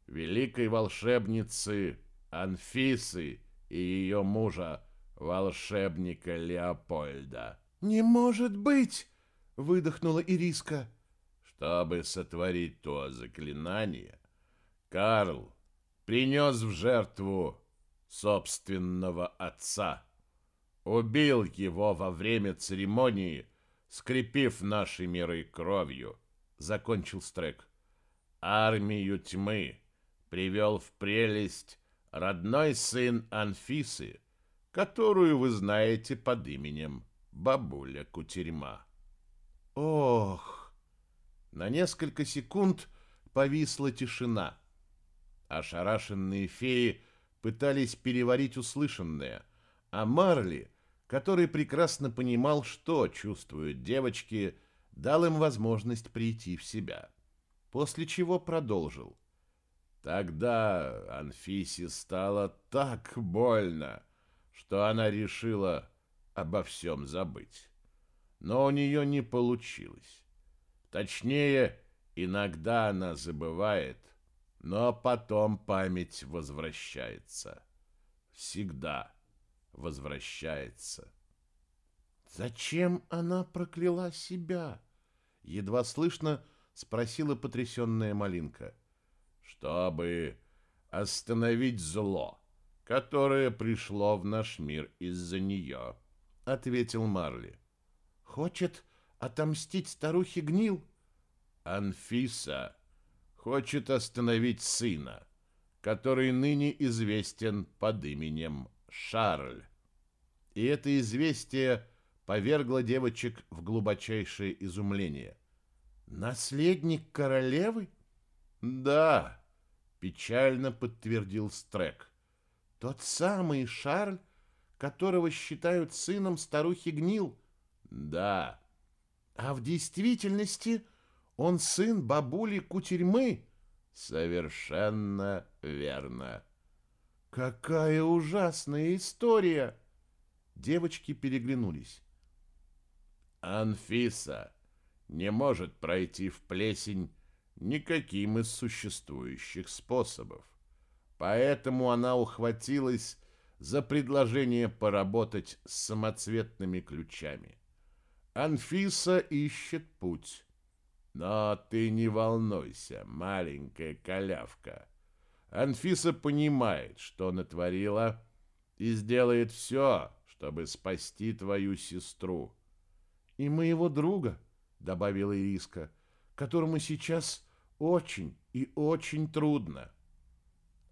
[SPEAKER 1] великой волшебницы Анфисы и ее мужа, волшебника Леопольда».
[SPEAKER 2] «Не может быть!» — выдохнула Ириска.
[SPEAKER 1] Чтобы сотворить то заклинание, Карл принес в жертву собственного отца. Убил его во время церемонии, скрепив наши миры кровью, закончил Стрек. Армию тьмы привел в прелесть родной сын Анфисы, которую вы знаете под именем бабуля Кутерьма.
[SPEAKER 2] Ох! На несколько секунд повисла тишина. Ошарашенные феи пытались переварить услышанное, а Марли, который прекрасно понимал, что чувствуют девочки, дал им возможность прийти в себя. После чего продолжил. Тогда Анфисе стало так больно, что она решила обо всем забыть. Но у нее не получилось. Точнее, иногда она забывает, но потом память возвращается. Всегда возвращается. Зачем она прокляла себя? Едва слышно спросила потрясенная Малинка. Чтобы остановить зло, которое пришло в наш мир из-за нее, ответил Марли. Хочет отомстить старухе Гнил? Анфиса хочет остановить сына, который ныне известен под именем Шарль. И это известие повергло девочек в глубочайшее изумление. «Наследник королевы?» «Да», — печально подтвердил Стрек. «Тот самый Шарль, которого считают сыном старухи Гнил?» «Да». «А в действительности он сын бабули Кутерьмы.
[SPEAKER 1] Совершенно верно.
[SPEAKER 2] Какая ужасная история. Девочки переглянулись.
[SPEAKER 1] Анфиса не может пройти в плесень никаким из существующих способов. Поэтому она ухватилась за предложение поработать с самоцветными ключами. Анфиса ищет путь. Но ты не волнуйся, маленькая колявка. Анфиса понимает, что натворила, и сделает все, чтобы спасти твою сестру.
[SPEAKER 2] И моего друга, добавила Ириска, которому сейчас очень и очень трудно.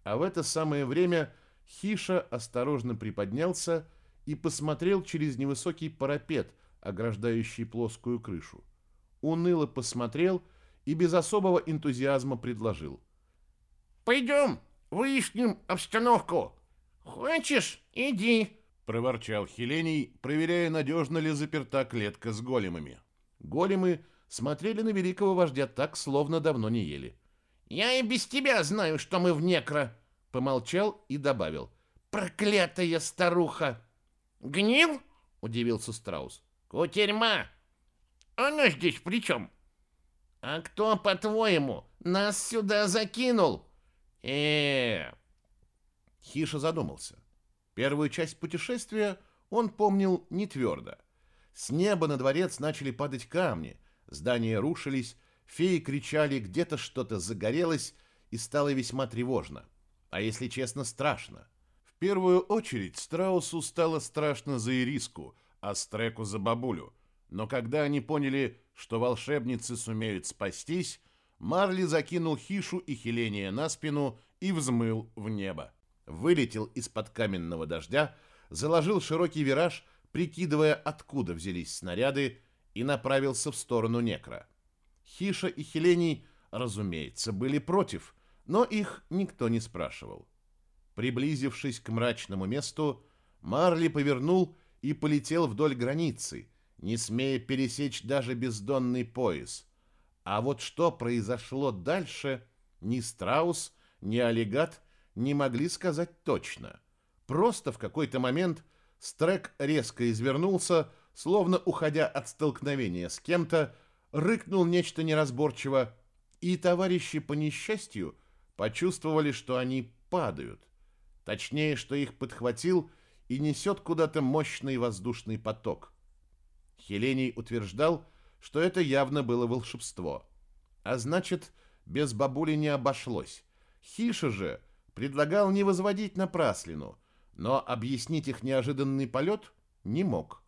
[SPEAKER 2] А в это самое время Хиша осторожно приподнялся и посмотрел через невысокий парапет, ограждающий плоскую крышу уныло посмотрел и без особого энтузиазма предложил.
[SPEAKER 3] «Пойдем, выясним обстановку. Хочешь, иди», —
[SPEAKER 1] проворчал Хелений, проверяя, надежно ли заперта клетка с големами.
[SPEAKER 2] Големы смотрели на великого вождя так, словно давно не ели.
[SPEAKER 3] «Я и без тебя знаю, что мы в некро», — помолчал и добавил. «Проклятая старуха!» «Гнил?» — удивился Страус. «Кутерьма!» Она здесь при чем? А кто, по-твоему, нас сюда закинул? Э
[SPEAKER 2] Хиша задумался. Первую часть путешествия он помнил не твердо. С неба на дворец начали падать камни, здания рушились, феи кричали, где-то что-то загорелось, и стало весьма тревожно. А если честно, страшно. В первую очередь Страусу стало страшно за Ириску, а Стреку за бабулю – но когда они поняли, что волшебницы сумеют спастись, Марли закинул Хишу и Хеления на спину и взмыл в небо. Вылетел из-под каменного дождя, заложил широкий вираж, прикидывая, откуда взялись снаряды,
[SPEAKER 1] и направился в сторону Некра. Хиша и Хелений, разумеется, были против, но их никто не спрашивал. Приблизившись к мрачному месту, Марли повернул и полетел вдоль границы, не смея пересечь даже бездонный пояс. А вот что произошло дальше, ни Страус, ни Олигат не могли сказать точно. Просто в какой-то момент Стрек резко извернулся, словно уходя от столкновения с кем-то, рыкнул нечто неразборчиво, и товарищи по несчастью почувствовали, что они падают. Точнее, что их подхватил и несет куда-то мощный воздушный поток. Хелений утверждал, что это явно было волшебство. А значит, без бабули не обошлось. Хиша же предлагал не возводить напраслину, но объяснить их неожиданный полет не мог.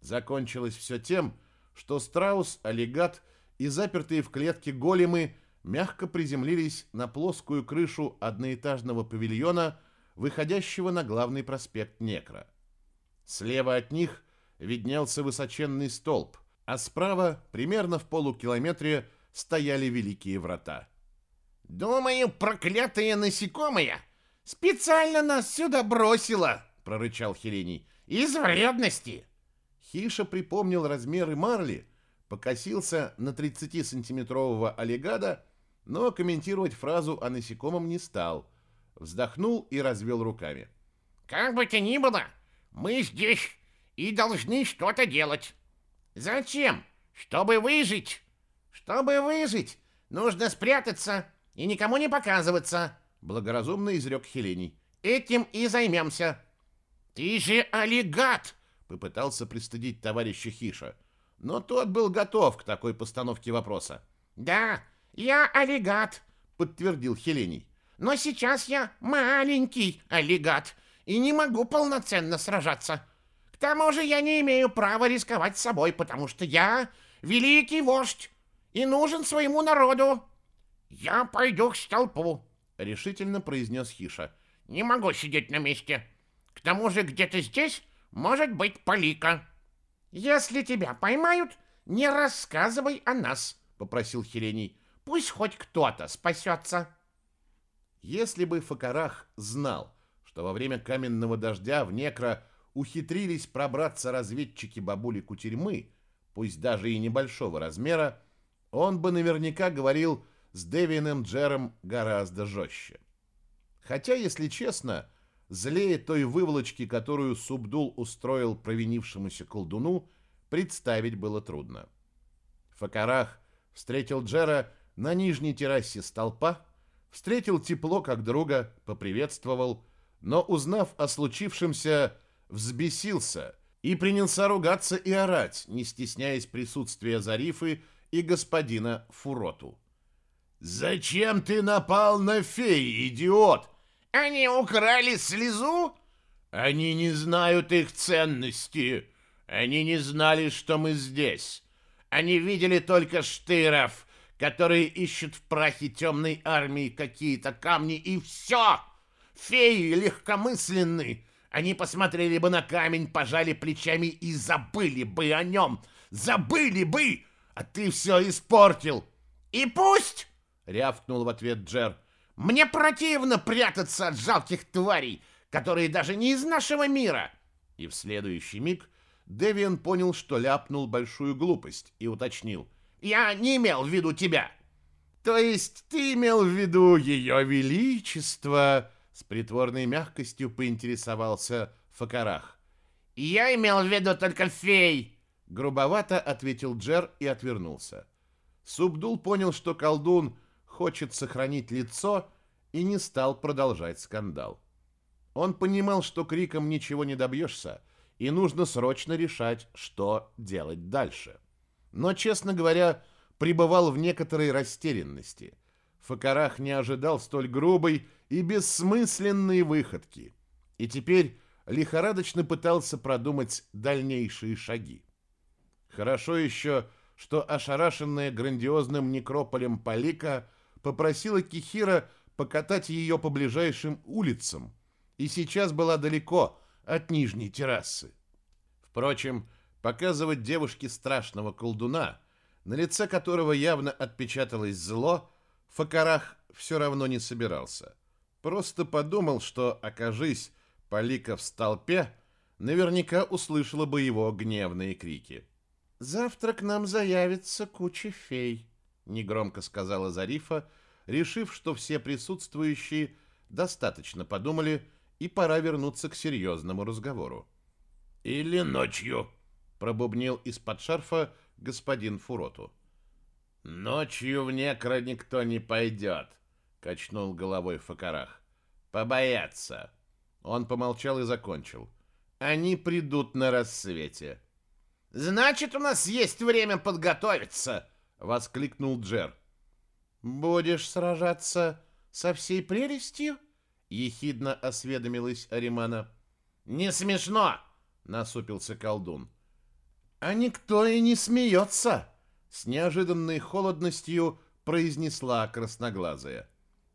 [SPEAKER 1] Закончилось все тем, что страус, аллигат и запертые в клетке големы мягко приземлились на плоскую крышу одноэтажного павильона, выходящего на главный проспект Некра. Слева от них виднелся высоченный столб, а справа, примерно в полукилометре, стояли великие врата.
[SPEAKER 3] «Думаю, проклятая насекомая специально нас сюда бросила!» — прорычал Хелений. «Из вредности!»
[SPEAKER 1] Хиша припомнил размеры марли, покосился на 30-сантиметрового олигада, но комментировать фразу о насекомом не стал. Вздохнул и развел руками.
[SPEAKER 3] «Как бы то ни было, мы здесь и должны что-то делать. Зачем? Чтобы выжить. Чтобы выжить, нужно спрятаться и никому не показываться, благоразумно изрек Хелений. Этим и займемся. Ты же олигат, попытался пристыдить товарища Хиша, но тот был готов к такой постановке вопроса. Да, я олигат, подтвердил Хелений. Но сейчас я маленький олигат и не могу полноценно сражаться. К тому же я не имею права рисковать собой, потому что я великий вождь и нужен своему народу. Я пойду к столпу, решительно произнес Хиша. Не могу сидеть на месте. К тому же где-то здесь может быть Полика. Если тебя поймают, не рассказывай о нас, попросил Хелений. Пусть хоть кто-то спасется.
[SPEAKER 1] Если бы Факарах знал, что во время каменного дождя в Некро ухитрились пробраться разведчики бабули Кутерьмы, пусть даже и небольшого размера, он бы наверняка говорил с Дэвином Джером гораздо жестче. Хотя, если честно, злее той выволочки, которую Субдул устроил провинившемуся колдуну, представить было трудно. Факарах встретил Джера на нижней террасе столпа, встретил тепло как друга, поприветствовал, но, узнав о случившемся, взбесился и принялся ругаться и орать, не стесняясь присутствия Зарифы и господина Фуроту. «Зачем ты напал на феи, идиот?»
[SPEAKER 3] «Они украли слезу?»
[SPEAKER 1] «Они не знают их ценности. Они не знали, что мы здесь. Они видели только штыров, которые ищут в прахе темной армии какие-то камни, и все. Феи легкомысленны. Они посмотрели бы на камень, пожали плечами и забыли бы о нем. Забыли бы, а ты все испортил.
[SPEAKER 3] И пусть,
[SPEAKER 1] рявкнул в ответ Джер.
[SPEAKER 3] Мне противно прятаться от жалких тварей, которые даже не из нашего мира.
[SPEAKER 1] И в следующий миг Девиан понял, что ляпнул большую глупость и уточнил.
[SPEAKER 3] Я не имел в виду тебя.
[SPEAKER 1] То есть ты имел в виду ее величество? С притворной мягкостью поинтересовался Факарах.
[SPEAKER 3] Я имел в виду только фей.
[SPEAKER 1] Грубовато ответил Джер и отвернулся. Субдул понял, что колдун хочет сохранить лицо и не стал продолжать скандал. Он понимал, что криком ничего не добьешься, и нужно срочно решать, что делать дальше. — но, честно говоря, пребывал в некоторой растерянности. Факарах не ожидал столь грубой и бессмысленной выходки, и теперь лихорадочно пытался продумать дальнейшие шаги. Хорошо еще, что ошарашенная грандиозным некрополем Полика попросила Кихира покатать ее по ближайшим улицам, и сейчас была далеко от нижней террасы. Впрочем, показывать девушке страшного колдуна, на лице которого явно отпечаталось зло, Факарах все равно не собирался. Просто подумал, что, окажись Полика в столпе, наверняка услышала бы его гневные крики. «Завтра к нам заявится куча фей», — негромко сказала Зарифа, решив, что все присутствующие достаточно подумали, и пора вернуться к серьезному разговору.
[SPEAKER 2] «Или ночью», —
[SPEAKER 1] пробубнил из-под шарфа господин Фуроту.
[SPEAKER 2] «Ночью в некро никто не пойдет», — качнул головой Факарах. «Побоятся».
[SPEAKER 1] Он помолчал и закончил. «Они придут на рассвете».
[SPEAKER 3] «Значит, у нас есть время подготовиться!»
[SPEAKER 1] — воскликнул Джер. «Будешь сражаться со всей прелестью?» — ехидно осведомилась Аримана.
[SPEAKER 3] «Не смешно!»
[SPEAKER 1] — насупился колдун. «А никто и не смеется!» — с неожиданной холодностью произнесла красноглазая.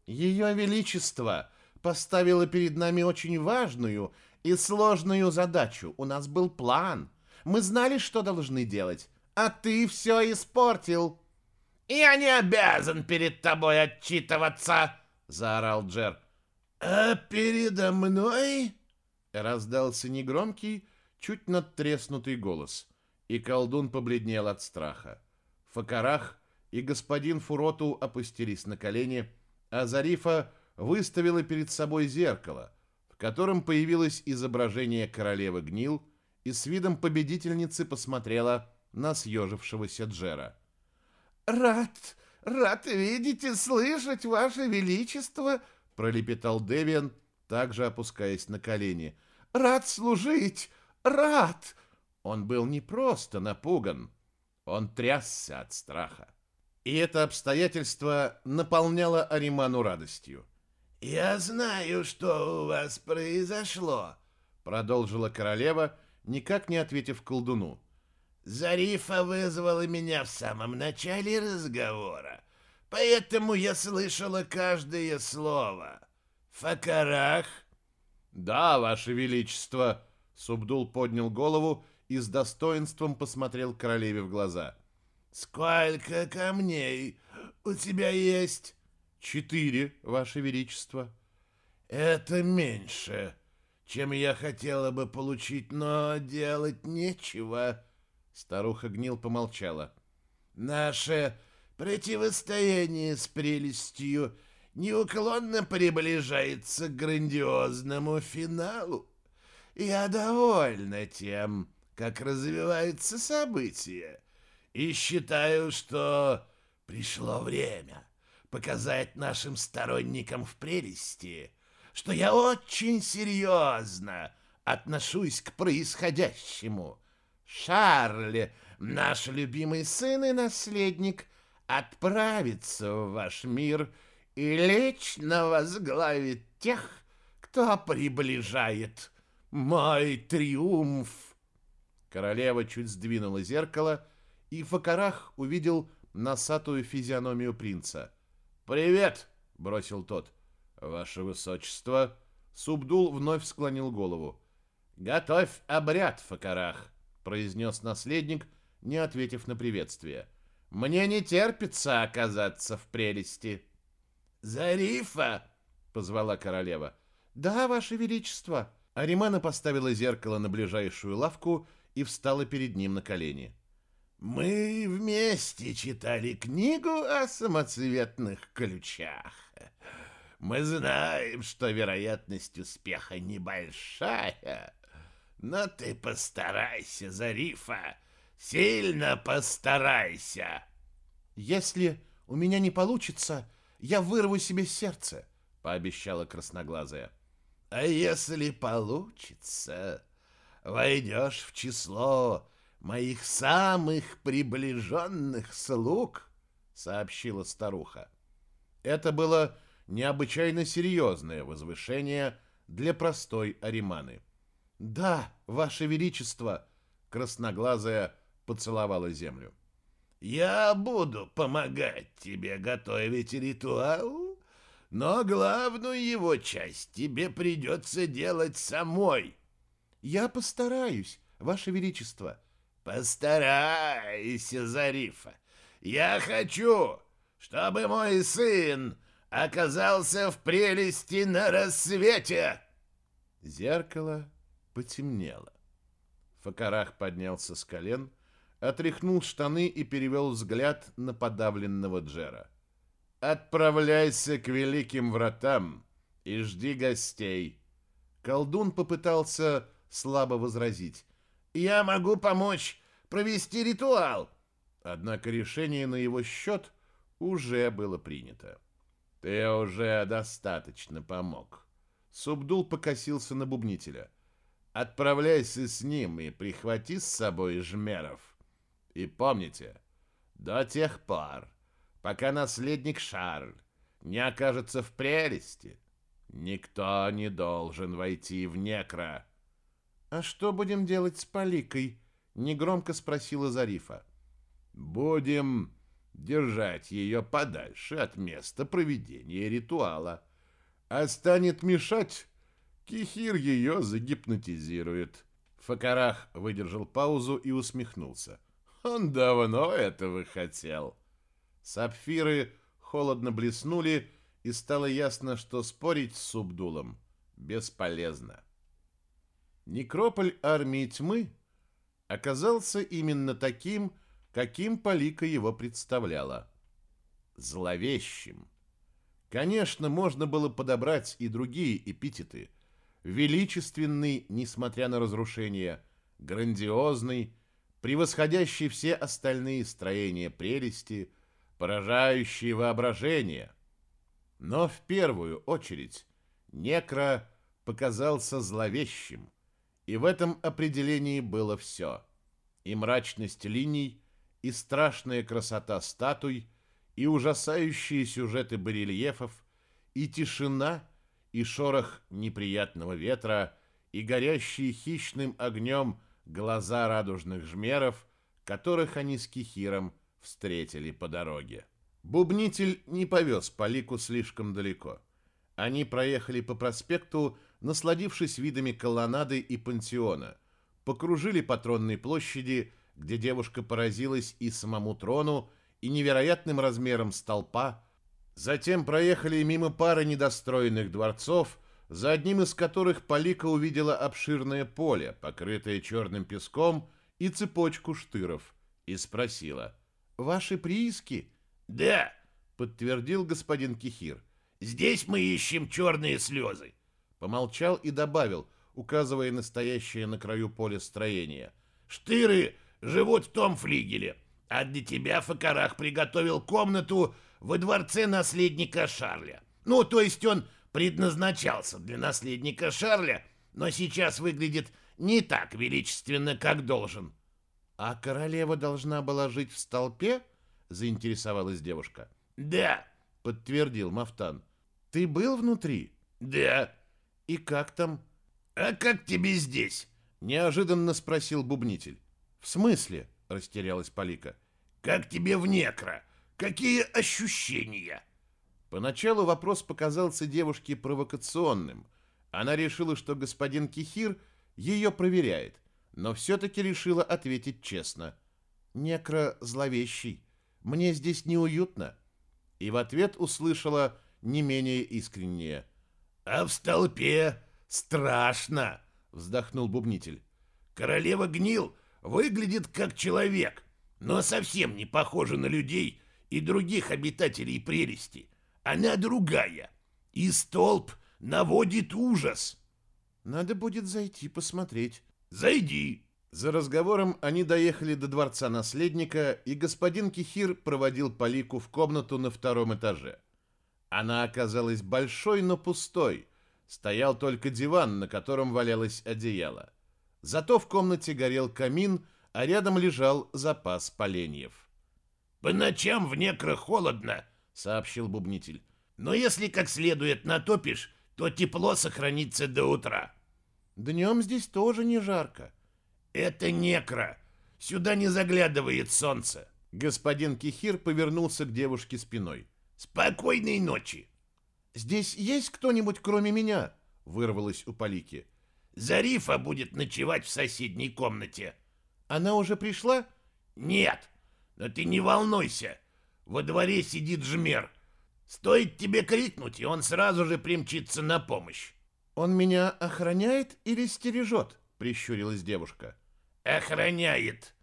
[SPEAKER 1] «Ее Величество поставило перед нами очень важную и сложную задачу. У нас был план. Мы знали, что должны делать, а ты все испортил».
[SPEAKER 3] «Я не обязан перед тобой отчитываться!» — заорал Джер.
[SPEAKER 2] «А передо мной?»
[SPEAKER 1] — раздался негромкий, чуть надтреснутый голос, и колдун побледнел от страха. Факарах и господин Фуроту опустились на колени, а Зарифа выставила перед собой зеркало, в котором появилось изображение королевы Гнил и с видом победительницы посмотрела на съежившегося Джера.
[SPEAKER 3] «Рад, рад видеть и слышать, Ваше Величество!» — пролепетал Девиан, также опускаясь на колени. «Рад служить! Рад!»
[SPEAKER 1] Он был не просто напуган, он трясся от страха. И это обстоятельство наполняло Ариману радостью.
[SPEAKER 2] «Я знаю, что у вас произошло», — продолжила королева, никак не ответив колдуну. «Зарифа вызвала меня в самом начале разговора, поэтому я слышала каждое слово. Факарах?»
[SPEAKER 1] «Да, ваше величество», — Субдул поднял голову и с достоинством посмотрел королеве в глаза.
[SPEAKER 2] «Сколько камней у тебя есть?»
[SPEAKER 1] «Четыре, Ваше Величество».
[SPEAKER 2] «Это меньше, чем я хотела бы получить, но делать нечего».
[SPEAKER 1] Старуха Гнил помолчала.
[SPEAKER 2] «Наше противостояние с прелестью неуклонно приближается к грандиозному финалу. Я довольна тем, как развиваются события, и считаю, что пришло время» показать нашим сторонникам в прелести, что я очень серьезно отношусь к происходящему. Шарль, наш любимый сын и наследник, отправится в ваш мир и лично возглавит тех, кто приближает мой триумф.
[SPEAKER 1] Королева чуть сдвинула зеркало, и Факарах увидел носатую физиономию принца —
[SPEAKER 2] «Привет!» — бросил тот.
[SPEAKER 1] «Ваше высочество!» Субдул вновь склонил голову.
[SPEAKER 2] «Готовь обряд, Факарах!»
[SPEAKER 1] — произнес наследник, не ответив на приветствие.
[SPEAKER 2] «Мне не терпится оказаться в прелести!»
[SPEAKER 3] «Зарифа!»
[SPEAKER 2] — позвала королева.
[SPEAKER 1] «Да, ваше величество!» Аримана поставила зеркало на ближайшую лавку и встала перед ним на колени.
[SPEAKER 2] Мы вместе читали книгу о самоцветных ключах. Мы знаем, что вероятность успеха небольшая, но ты постарайся, Зарифа, сильно постарайся.
[SPEAKER 1] Если у меня не получится, я вырву себе сердце, пообещала красноглазая.
[SPEAKER 2] А если получится, войдешь в число моих самых приближенных слуг», — сообщила старуха.
[SPEAKER 1] Это было необычайно серьезное возвышение для простой ариманы. «Да, ваше величество!» — красноглазая поцеловала землю.
[SPEAKER 2] «Я буду помогать тебе готовить ритуал, но главную его часть тебе придется делать самой».
[SPEAKER 1] «Я постараюсь, ваше величество»,
[SPEAKER 2] Постарайся, Зарифа. Я хочу, чтобы мой сын оказался в прелести на рассвете.
[SPEAKER 1] Зеркало потемнело. Факарах поднялся с колен, отряхнул штаны и перевел взгляд на подавленного Джера. «Отправляйся к великим вратам и жди гостей». Колдун попытался слабо возразить.
[SPEAKER 2] «Я могу помочь провести ритуал».
[SPEAKER 1] Однако решение на его счет уже было принято. «Ты уже достаточно помог». Субдул покосился на бубнителя. «Отправляйся с ним и прихвати с собой жмеров. И помните, до тех пор, пока наследник Шарль не окажется в прелести, никто не должен войти в некро». «А что будем делать с Поликой?» — негромко спросила Зарифа. «Будем держать ее подальше от места проведения ритуала. А станет мешать, Кихир ее загипнотизирует». Факарах выдержал паузу и усмехнулся. «Он давно этого хотел». Сапфиры холодно блеснули, и стало ясно, что спорить с Субдулом бесполезно. Некрополь армии тьмы оказался именно таким, каким Полика его представляла. Зловещим. Конечно, можно было подобрать и другие эпитеты. Величественный, несмотря на разрушение, грандиозный, превосходящий все остальные строения прелести, поражающий воображение. Но в первую очередь Некро показался зловещим, и в этом определении было все. И мрачность линий, и страшная красота статуй, и ужасающие сюжеты барельефов, и тишина, и шорох неприятного ветра, и горящие хищным огнем глаза радужных жмеров, которых они с Кихиром встретили по дороге. Бубнитель не повез Полику слишком далеко. Они проехали по проспекту, насладившись видами колоннады и пансиона, покружили по тронной площади, где девушка поразилась и самому трону, и невероятным размером столпа, затем проехали мимо пары недостроенных дворцов, за одним из которых Полика увидела обширное поле, покрытое черным песком, и цепочку штыров, и спросила, «Ваши прииски?»
[SPEAKER 2] «Да», —
[SPEAKER 1] подтвердил господин Кихир.
[SPEAKER 2] «Здесь мы ищем черные слезы».
[SPEAKER 1] Помолчал и добавил, указывая настоящее на краю поля строение.
[SPEAKER 2] «Штыры живут в том флигеле, а для тебя Факарах приготовил комнату во дворце наследника Шарля. Ну, то есть он предназначался для наследника Шарля, но сейчас выглядит не так величественно, как должен».
[SPEAKER 1] «А королева должна была жить в столпе?» — заинтересовалась девушка.
[SPEAKER 2] «Да», —
[SPEAKER 1] подтвердил Мафтан. «Ты был внутри?»
[SPEAKER 2] «Да».
[SPEAKER 1] «И как там?»
[SPEAKER 2] «А как тебе здесь?»
[SPEAKER 1] — неожиданно спросил бубнитель. «В смысле?» — растерялась Полика.
[SPEAKER 2] «Как тебе в некро? Какие ощущения?»
[SPEAKER 1] Поначалу вопрос показался девушке провокационным. Она решила, что господин Кихир ее проверяет, но все-таки решила ответить честно. «Некро зловещий. Мне здесь неуютно». И в ответ услышала не менее искреннее.
[SPEAKER 2] «А в столпе страшно!» — вздохнул бубнитель. «Королева гнил выглядит как человек, но совсем не похожа на людей и других обитателей прелести. Она другая, и столб наводит ужас».
[SPEAKER 1] «Надо будет зайти посмотреть».
[SPEAKER 2] «Зайди!»
[SPEAKER 1] За разговором они доехали до дворца наследника, и господин Кихир проводил Полику в комнату на втором этаже. Она оказалась большой, но пустой. Стоял только диван, на котором валялось одеяло. Зато в комнате горел камин, а рядом лежал запас поленьев.
[SPEAKER 2] «По ночам в некро холодно», — сообщил бубнитель. «Но если как следует натопишь, то тепло сохранится до утра».
[SPEAKER 1] «Днем здесь тоже не жарко».
[SPEAKER 2] «Это некро. Сюда не заглядывает солнце».
[SPEAKER 1] Господин Кихир повернулся к девушке спиной.
[SPEAKER 2] Спокойной ночи.
[SPEAKER 1] Здесь есть кто-нибудь, кроме меня? Вырвалось у Полики.
[SPEAKER 2] Зарифа будет ночевать в соседней комнате.
[SPEAKER 3] Она уже пришла?
[SPEAKER 2] Нет, но ты не волнуйся. Во дворе сидит жмер. Стоит тебе крикнуть, и он сразу же примчится на помощь.
[SPEAKER 3] Он меня охраняет или стережет? Прищурилась девушка.
[SPEAKER 2] Охраняет.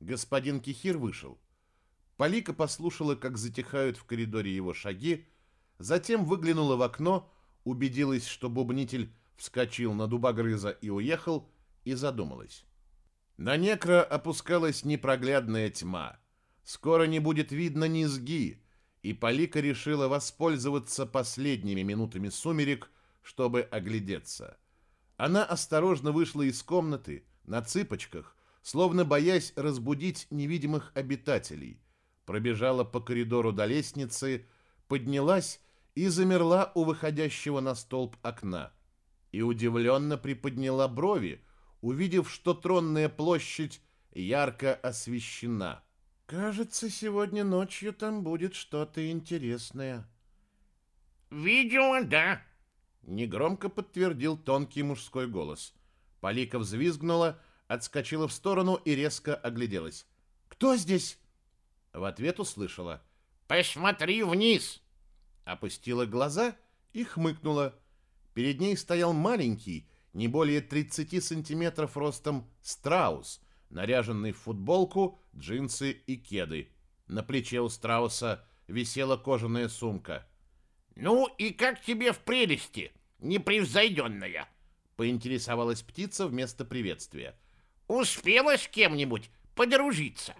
[SPEAKER 3] Господин Кихир вышел. Полика послушала, как затихают в коридоре его шаги, затем выглянула в окно, убедилась, что бубнитель вскочил на дубогрыза и уехал, и задумалась. На некро опускалась непроглядная тьма. Скоро не будет видно низги, и Полика решила воспользоваться последними минутами сумерек, чтобы оглядеться. Она осторожно вышла из комнаты на цыпочках, словно боясь разбудить невидимых обитателей, пробежала по коридору до лестницы, поднялась и замерла у выходящего на столб окна. И удивленно приподняла брови, увидев, что тронная площадь ярко освещена. «Кажется, сегодня ночью там будет что-то интересное».
[SPEAKER 2] «Видимо, да», —
[SPEAKER 3] негромко подтвердил тонкий мужской голос. Полика взвизгнула, отскочила в сторону и резко огляделась. «Кто здесь?» В ответ услышала.
[SPEAKER 2] «Посмотри вниз!»
[SPEAKER 3] Опустила глаза и хмыкнула. Перед ней стоял маленький, не более 30 сантиметров ростом страус, наряженный в футболку, джинсы и кеды. На плече у страуса висела кожаная сумка.
[SPEAKER 2] «Ну и как тебе в прелести, непревзойденная?»
[SPEAKER 3] поинтересовалась птица вместо приветствия.
[SPEAKER 2] «Успела с кем-нибудь подружиться?»